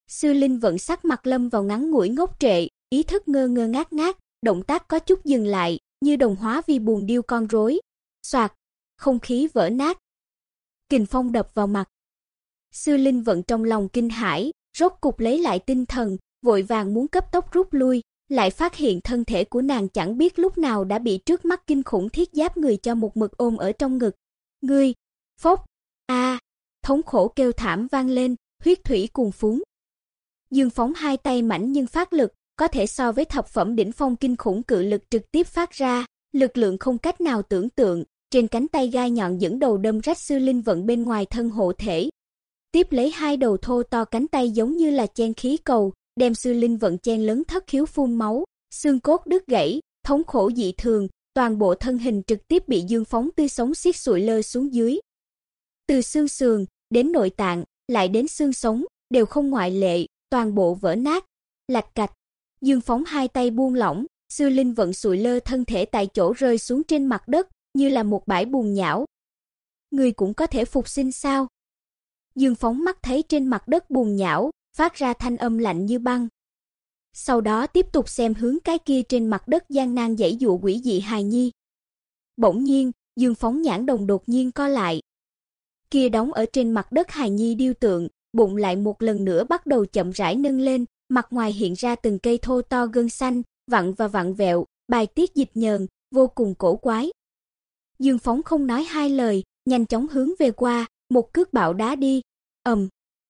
Sư Linh vận sắc mặt lâm vào ngắn ngủi ngốc trệ, ý thức ngơ ngơ ngác ngác, động tác có chút dừng lại, như đồng hóa vì buồn điêu con rối. Soạt, không khí vỡ nát. Kình phong đập vào mặt. Sư Linh vận trong lòng kinh hãi, rốt cục lấy lại tinh thần, vội vàng muốn cấp tốc rút lui, lại phát hiện thân thể của nàng chẳng biết lúc nào đã bị trước mắt kinh khủng thiết giáp người cho một mực ôm ở trong ngực. Ngươi, phốc, a, thống khổ kêu thảm vang lên, huyết thủy cuồn phún. Dương phóng hai tay mảnh nhưng phát lực, có thể so với thập phẩm đỉnh phong kinh khủng cự lực trực tiếp phát ra, lực lượng không cách nào tưởng tượng, trên cánh tay gai nhọn dẫn đầu đâm rách sư linh vận bên ngoài thân hộ thể. Tiếp lấy hai đầu thô to cánh tay giống như là chen khí cầu, đem sư linh vận chen lớn thất khiếu phun máu, xương cốt đứt gãy, thống khổ dị thường, toàn bộ thân hình trực tiếp bị dương phóng tươi sống xiết sụi lơ xuống dưới. Từ xương sườn đến nội tạng, lại đến xương sống, đều không ngoại lệ, toàn bộ vỡ nát, lạch cạch. Dương phóng hai tay buông lỏng, sư linh vận sụi lơ thân thể tại chỗ rơi xuống trên mặt đất, như là một bãi bùn nhão. Người cũng có thể phục sinh sao? Dương phóng mắt thấy trên mặt đất bùn nhão, phát ra thanh âm lạnh như băng. Sau đó tiếp tục xem hướng cái kia trên mặt đất gian nan dãy dụ quỷ dị hài nhi. Bỗng nhiên, Dương phóng nhãn đồng đột nhiên co lại. Kia đóng ở trên mặt đất hài nhi điêu tượng, bụng lại một lần nữa bắt đầu chậm rãi nâng lên, mặt ngoài hiện ra từng cây thô to gân xanh, vặn và vặn vẹo, bài tiết dịch nhờn, vô cùng cổ quái. Dương Phóng không nói hai lời, nhanh chóng hướng về qua, một cước bạo đá đi. Ầm.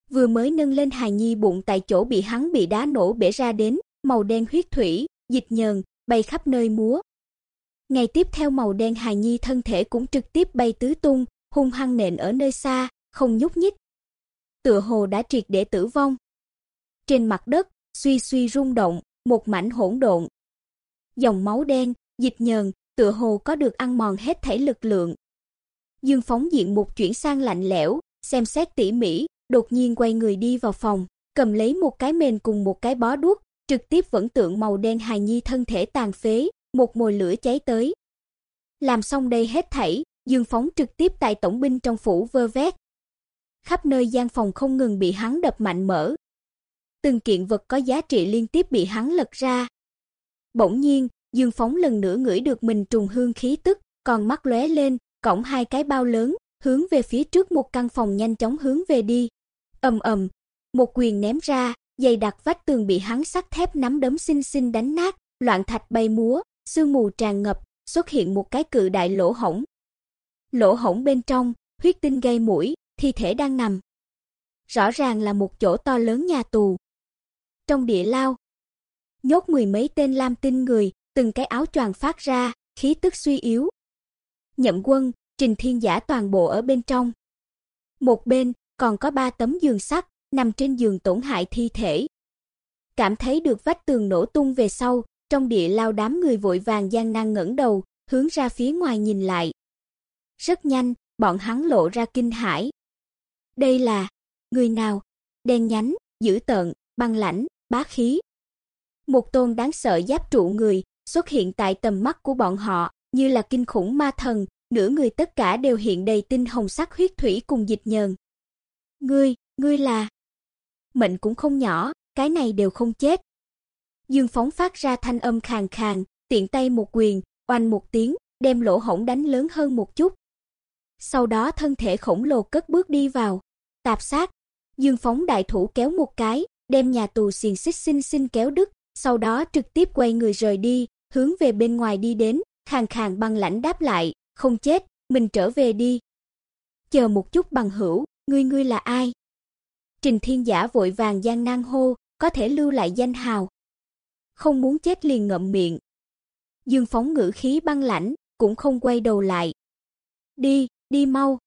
vừa mới nâng lên hài nhi bụng tại chỗ bị hắn bị đá nổ bể ra đến, màu đen huyết thủy, dịch nhờn, bay khắp nơi múa. Ngày tiếp theo màu đen hài nhi thân thể cũng trực tiếp bay tứ tung, hung hăng nện ở nơi xa, không nhúc nhích. Tựa hồ đã triệt để tử vong. Trên mặt đất, suy suy rung động, một mảnh hỗn độn. Dòng máu đen, dịch nhờn, tựa hồ có được ăn mòn hết thể lực lượng. Dương phóng diện một chuyển sang lạnh lẽo, xem xét tỉ mỉ, đột nhiên quay người đi vào phòng, cầm lấy một cái mền cùng một cái bó đuốc, trực tiếp vẫn tượng màu đen hài nhi thân thể tàn phế, một mồi lửa cháy tới. Làm xong đây hết thảy, Dương phóng trực tiếp tại tổng binh trong phủ vơ vét. Khắp nơi gian phòng không ngừng bị hắn đập mạnh mở. Từng kiện vật có giá trị liên tiếp bị hắn lật ra. Bỗng nhiên, Dương Phóng lần nữa ngửi được mình trùng hương khí tức, còn mắt lóe lên, cổng hai cái bao lớn, hướng về phía trước một căn phòng nhanh chóng hướng về đi. Ầm ầm, một quyền ném ra, dày đặc vách tường bị hắn sắt thép nắm đấm xinh xinh đánh nát, loạn thạch bay múa, sương mù tràn ngập, xuất hiện một cái cự đại lỗ hổng. Lỗ hổng bên trong, huyết tinh gây mũi, thi thể đang nằm. Rõ ràng là một chỗ to lớn nhà tù. Trong địa lao, nhốt mười mấy tên lam tinh người, từng cái áo choàng phát ra, khí tức suy yếu. Nhậm Quân, Trình Thiên Giả toàn bộ ở bên trong. Một bên còn có ba tấm giường sắt, nằm trên giường tổn hại thi thể. Cảm thấy được vách tường nổ tung về sau, trong địa lao đám người vội vàng gian nan ngẩng đầu, hướng ra phía ngoài nhìn lại. Rất nhanh, bọn hắn lộ ra kinh hãi. Đây là người nào? đen nhánh, dữ tợn, băng lãnh, bá khí. Một tôn đáng sợ giáp trụ người xuất hiện tại tầm mắt của bọn họ, như là kinh khủng ma thần, nửa người tất cả đều hiện đầy tinh hồng sắc huyết thủy cùng dịch nhờn. Ngươi, ngươi là Mệnh cũng không nhỏ, cái này đều không chết. Dương Phóng phát ra thanh âm khàn khàn, tiện tay một quyền, oanh một tiếng, đem lỗ hổng đánh lớn hơn một chút. Sau đó thân thể khổng lồ cất bước đi vào, tạp sát. Dương Phóng đại thủ kéo một cái, đem nhà tù xiềng xích xinh xinh kéo đứt, sau đó trực tiếp quay người rời đi, hướng về bên ngoài đi đến, khàn khàn băng lãnh đáp lại, không chết, mình trở về đi. Chờ một chút bằng hữu, ngươi ngươi là ai? Trình Thiên Giả vội vàng gian nan hô, có thể lưu lại danh hào. Không muốn chết liền ngậm miệng. Dương Phóng ngữ khí băng lãnh, cũng không quay đầu lại. Đi, đi mau.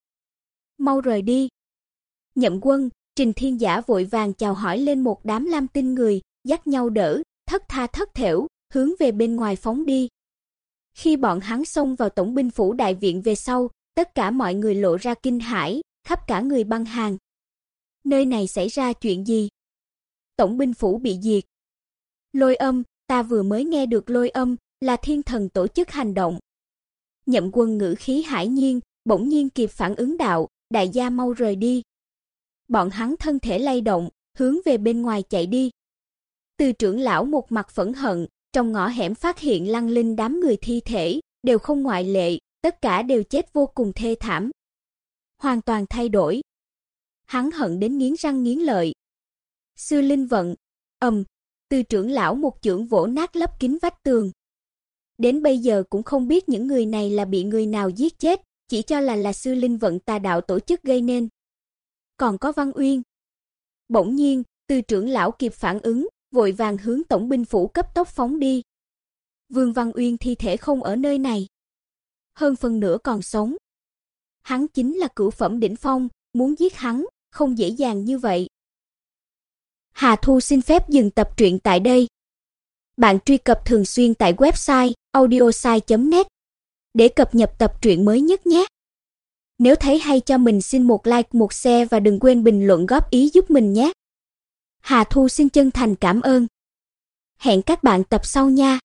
Mau rời đi. Nhậm Quân, Trình Thiên Giả vội vàng chào hỏi lên một đám lam tinh người, dắt nhau đỡ, thất tha thất thểu, hướng về bên ngoài phóng đi. Khi bọn hắn xông vào tổng binh phủ đại viện về sau, tất cả mọi người lộ ra kinh hãi, khắp cả người băng hàng. Nơi này xảy ra chuyện gì? Tổng binh phủ bị diệt. Lôi âm, ta vừa mới nghe được lôi âm, là thiên thần tổ chức hành động. Nhậm Quân ngữ khí hải nhiên, bỗng nhiên kịp phản ứng đạo, đại gia mau rời đi. Bọn hắn thân thể lay động, hướng về bên ngoài chạy đi. Từ trưởng lão một mặt phẫn hận, trong ngõ hẻm phát hiện lăng linh đám người thi thể, đều không ngoại lệ, tất cả đều chết vô cùng thê thảm. Hoàn toàn thay đổi. Hắn hận đến nghiến răng nghiến lợi. Sư linh vận, ầm, từ trưởng lão một chưởng vỗ nát lấp kính vách tường. Đến bây giờ cũng không biết những người này là bị người nào giết chết, chỉ cho là là sư linh vận tà đạo tổ chức gây nên. Còn có Văn Uyên. Bỗng nhiên, từ trưởng lão kịp phản ứng, vội vàng hướng tổng binh phủ cấp tốc phóng đi. Vương Văn Uyên thi thể không ở nơi này, hơn phần nửa còn sống. Hắn chính là cửu phẩm đỉnh phong, muốn giết hắn không dễ dàng như vậy. Hà Thu xin phép dừng tập truyện tại đây. Bạn truy cập thường xuyên tại website audiosai.net để cập nhật tập truyện mới nhất nhé. Nếu thấy hay cho mình xin một like, một share và đừng quên bình luận góp ý giúp mình nhé. Hà Thu xin chân thành cảm ơn. Hẹn các bạn tập sau nha.